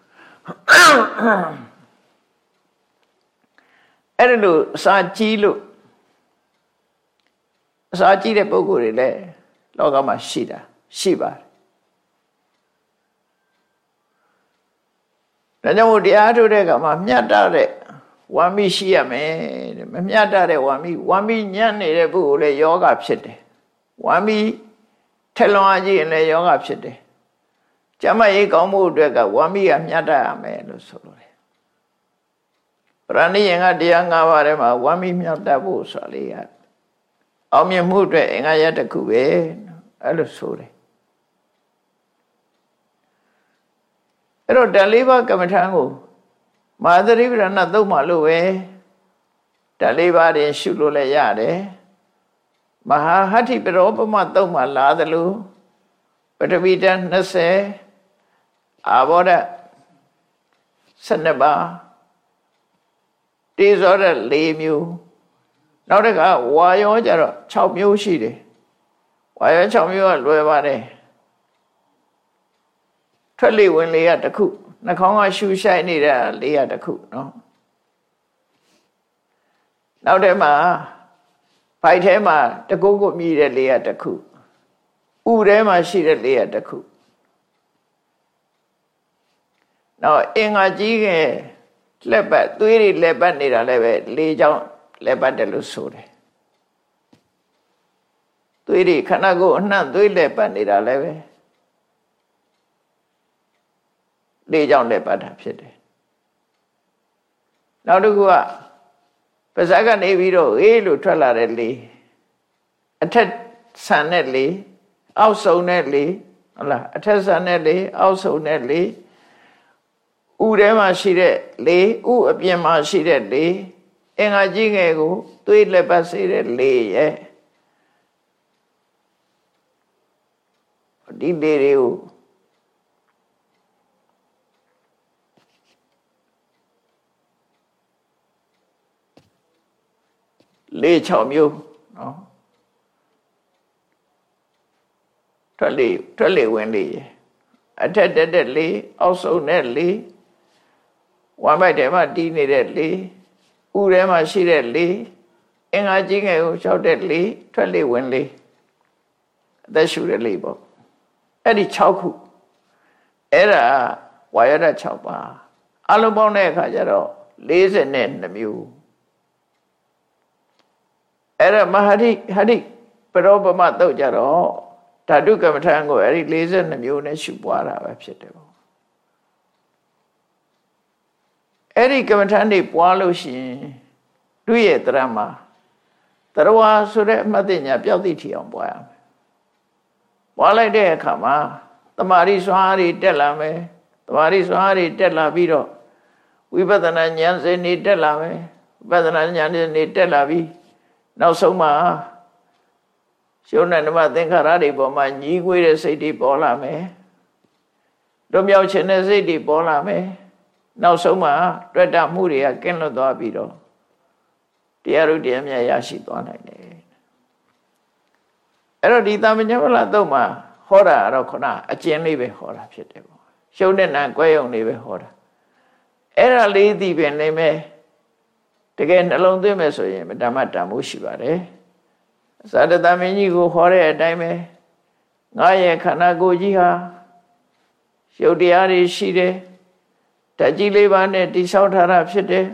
အဲ့ဒါလို့အစာကြီးလို့ အစာကြည့်တဲ့ပုံကိုယ်တွေလည်းလောကမှာရှိတာရှိပါတယ်ဒါကြောင့်မို့တရားထုတ်တဲ့အခါမှာမြတ်တဲ့ဝါမိရှိရမယ်တဲ့မမြတ်တဲ့ဝါမိဝါမိညံ့နေတဲ့ပုဂ္ဂိုလ်လည်းယောဂဖြစ်တယ်ဝါမိထက်လွန်အကြည့်ရင်လည်းယောဂဖြစ်တယ်ကျမရေးကောင်းမှုအတွက်ကဝါမိကမြတ်တတ်ရမယ်လို့ဆိုလိုတယ်ပရဏိယင်ကတရား၅ပါးထဲမှာဝါမိမြတ်တတ်ဖို့ဆိုလေးရ အောင်မြင်မှုအတွက်အင်္ဂါရတစ်ခုပဲအဲ့လိုဆိုတယ်အဲ့တော့ဓာတ်လေးပါးကမ္မထံကိုမဟာသရိပရဏသုံးပါလို့ပဲဓာတ်လေးပါးတင်ရှုလို့လည်းရတယ်မဟာဟဋ္ဌိပရောပမသုံးပါလာသလိုပထဝီဓာတ်20အာဘောဓာတ်12ပါးတေဇောဓာတ်4မျိုး နောက်တစ်ခါဝါယောကြတော့6မျိုးရှိတယ်ဝါယော6မျိုးကလွယ်ပါတယ်ထွက်လေဝင်လေကတစ်ခုနှာခေါင်းကရှူရှိုက်နေတာလေးကတစ်ခုနော်နောက်ထဲမှာဖိုက်ထဲမှာတကုတ်ကုတ်မြည်တဲ့လေးကတစ်ခုဥထဲမှာရှိတဲ့လေးကတစ်ခုနောက်အင်္ဂါကြီးကလက်ပတ်သွေးတွေလက်ပတ်နေတာလည်းပဲလေးချောင်း လက်ပတ်တယ်လို့ဆိုတယ်သွေးတွေခန္ဓာကိုယ်အနှံ့သွေးလက်ပတ်နေတာလည်းပဲလေးချောင်းလက်ပတ်တာဖြစ်တယ်နောက်တစ်ခုကပါဇက်ကနေပြီးတော့အေးလို့ထွက်လာတဲ့လေအထက်ဆန်တဲ့လေအောက်ဆုံးတဲ့လေဟုတ်လားအထက်ဆန်တဲ့လေအောက်ဆုံးတဲ့လေဥထဲမှာရှိတဲ့လေဥအပြင်မှာရှိတဲ့လေ အင်္ဂါကြီးငယ်ကိုသွေးလက်ပတ်စေတဲ့လေရဲ့ဒီလေတွေကိုလေး6မျိုးနော်ထွက်လေထွက်လေဝင်လေအထက်တက်တက်လေအောက်ဆုံးတဲ့လေဝမ်းပိုက်ထဲမှာတီးနေတဲ့လေ ဥထဲမှာရှိတဲ့လေအင်္ဂါကြီးငယ်ကိုလျှောက်တဲ့လေထွက်လေဝင်လေအသက်ရှူတဲ့လေပေါ့အဲ့ဒီ6ခုအဲ့ဒါဝါရဒ6ပါအလုံးပေါင်းတဲ့အခါကျတော့42မျိုးအဲ့ဒါမဟာရိဟရိပရောပမတုတ်ကြတော့ဓာတုကမ္မထံကိုအဲ့ဒီ42မျိုးနဲ့ရှုပွားတာပဲဖြစ်တယ်ပေါ့ အဲ့ဒီကမ္မထံတွေပွားလို့ရှိရင်သူ့ရဲ့တရမှာတရဝါဆိုတဲ့အမှတ်သိညာပျောက်သိထီအောင်ပွားရမယ်ပွားလိုက်တဲ့အခါမှာတမာရီစွာရီတက်လာမယ်တမာရီစွာရီတက်လာပြီးတော့ဝိပဿနာဉာဏ်စဉ်နေတက်လာမယ်ဝိပဿနာဉာဏ်စဉ်နေတက်လာပြီးနောက်ဆုံးမှာရှုံးတဲ့ဓမ္မသင်္ခါရတွေပေါ်မှာညီးကွေးတဲ့စိတ်တွေပေါ်လာမယ်လွမြောက်ခြင်းတဲ့စိတ်တွေပေါ်လာမယ် နောက်ဆုံးမှာတွေ့တာမှုတွေကကင်းလွတ်သွားပြီးတော့တရားရုပ်တရားမြတ်ရရှိသွားနိုင်တယ်အဲ့တော့ဒီတာမညမလာတော့မှာဟောတာတော့ခုနအကျဉ်းလေးပဲဟောတာဖြစ်တယ်ပေါ့ရှုံးတဲ့နာကွဲယုံလေးပဲဟောတာအဲ့ဒါလေးသိပင်နေမယ်တကယ်နှလုံးသွင်းမယ်ဆိုရင်ဓမ္မတန်မှုရှိပါတယ်သာတသမင်းကြီးကိုခေါ်တဲ့အတိုင်းပဲငါရဲ့ခန္ဓာကိုယ်ကြီးဟာရုပ်တရားတွေရှိတယ် ဓာတ်ကြီးလေးပါးနဲ့တိဆောက်ထားတာဖြစ်တယ်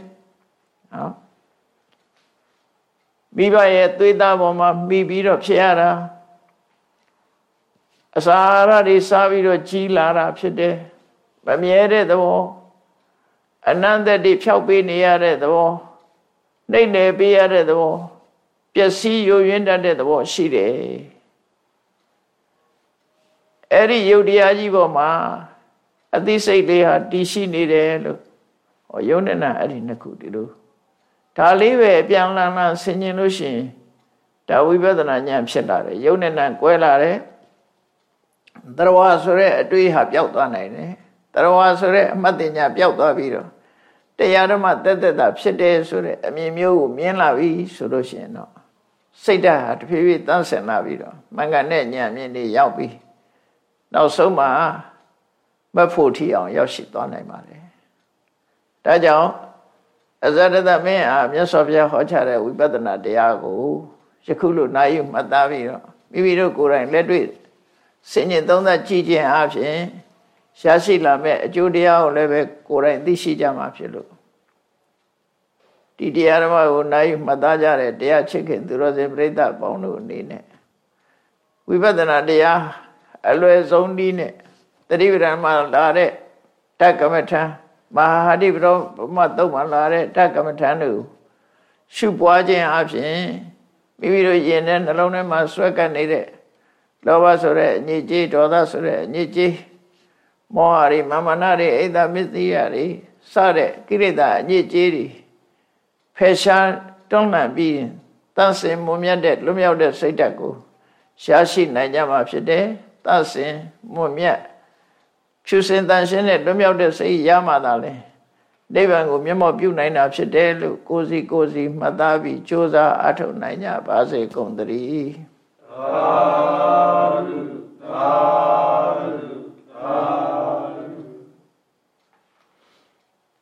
နော်မိဘရဲ့သွေးသားပေါ်မှာမိပြီးတော့ဖြစ်ရတာအစာအာဟာရတွေစားပြီးတော့ကြီးလာတာဖြစ်တယ်မမြဲတဲ့သဘောအနန္တတည်းဖြောက်ပေးနေရတဲ့သဘောနှိမ့်နေပေးရတဲ့သဘောပျက်စီးယိုယွင်းတတ်တဲ့သဘောရှိတယ်အဲ့ဒီယုတ်တရားကြီးပေါ်မှာ အသိစိတ်လေးဟာတည်ရှိနေတယ်လို့ဟောယုံနဲ့နာအဲ့ဒီနှစ်ခုဒီလိုဒါလေးပဲပြန်လန်းလန်းဆင်ញင်လို့ရှိရင်ဒါဝိပဿနာဉာဏ်ဖြစ်လာတယ်ယုံနဲ့နာကွဲလာတယ်တရဝါဆိုတဲ့အတွေ့ဟာပျောက်သွားနိုင်တယ်တရဝါဆိုတဲ့အမှတ်တင်ညာပျောက်သွားပြီးတော့တရားဓမ္မတက်တက်တာဖြစ်တယ်ဆိုတဲ့အမြင်မျိုးကိုမြင်လာပြီဆိုလို့ရှိရင်တော့စိတ်ဓာတ်ဟာတဖြည်းဖြည်းတန်းဆင်လာပြီးတော့မင်္ဂနဲ့ညံမြင့်နေရောက်ပြီးနောက်ဆုံးမှာ မဖို့ထီအောင်ရောက်ရှိသွားနိုင်ပါတယ်ဒါကြောင့်အဇရတမင်းအားမြတ်စွာဘုရားဟောချတဲ့ဝိပဿနာတရားကိုယခုလိုနိုင်ယူမှတ်သားပြီးတော့မိမိတို့ကိုယ်တိုင်လက်တွေ့စင်ញင်သုံးသပ်ကြည့်ခြင်းအပြင်ရှားရှိလာမဲ့အကျိုးတရားကိုလည်းပဲကိုယ်တိုင်သိရှိကြမှာဖြစ်လို့ဒီတရားဓမ္မကိုနိုင်ယူမှတ်သားကြတဲ့တရားချစ်ခင်သူတော်စင်ပြိဿပေါင်းတို့အနေနဲ့ဝိပဿနာတရားအလွယ်ဆုံးနည်းနဲ့ တတိပဒံမှာလာတဲ့တက္ကမထံမဟာတိပရောမတုံးမှာလာတဲ့တက္ကမထံတို့ရှုပွားခြင်းအပြင်မိမိတို့ယင်တဲ့နှလုံးထဲမှာဆွဲကပ်နေတဲ့လောဘဆိုတဲ့အညစ်အကြေးဒေါသဆိုတဲ့အညစ်အကြေးမောဟတွေမာမနာတွေအိဒါမစ္စည်းတွေစတဲ့ကိရိတာအညစ်အကြေးတွေဖယ်ရှားတွန်းလှန်ပြီးတန့်စင်မွန်မြတ်တဲ့လွတ်မြောက်တဲ့စိတ်ဓာတ်ကိုရှားရှိနိုင်ကြမှာဖြစ်တယ်တန့်စင်မွန်မြတ် ဖြူစင်တန်ရှင်းတဲ့လွတ်မြောက်တဲ့စိတ်ရမှသာလေနိဗ္ဗာန်ကိုမျက်မှောက်ပြုနိုင်တာဖြစ်တယ်လို့ကိုစီကိုစီမှတ်သားပြီးကြိုးစားအထောက်နိုင်ကြပါစေကုန်သတည်းသာဓုသာဓုသာ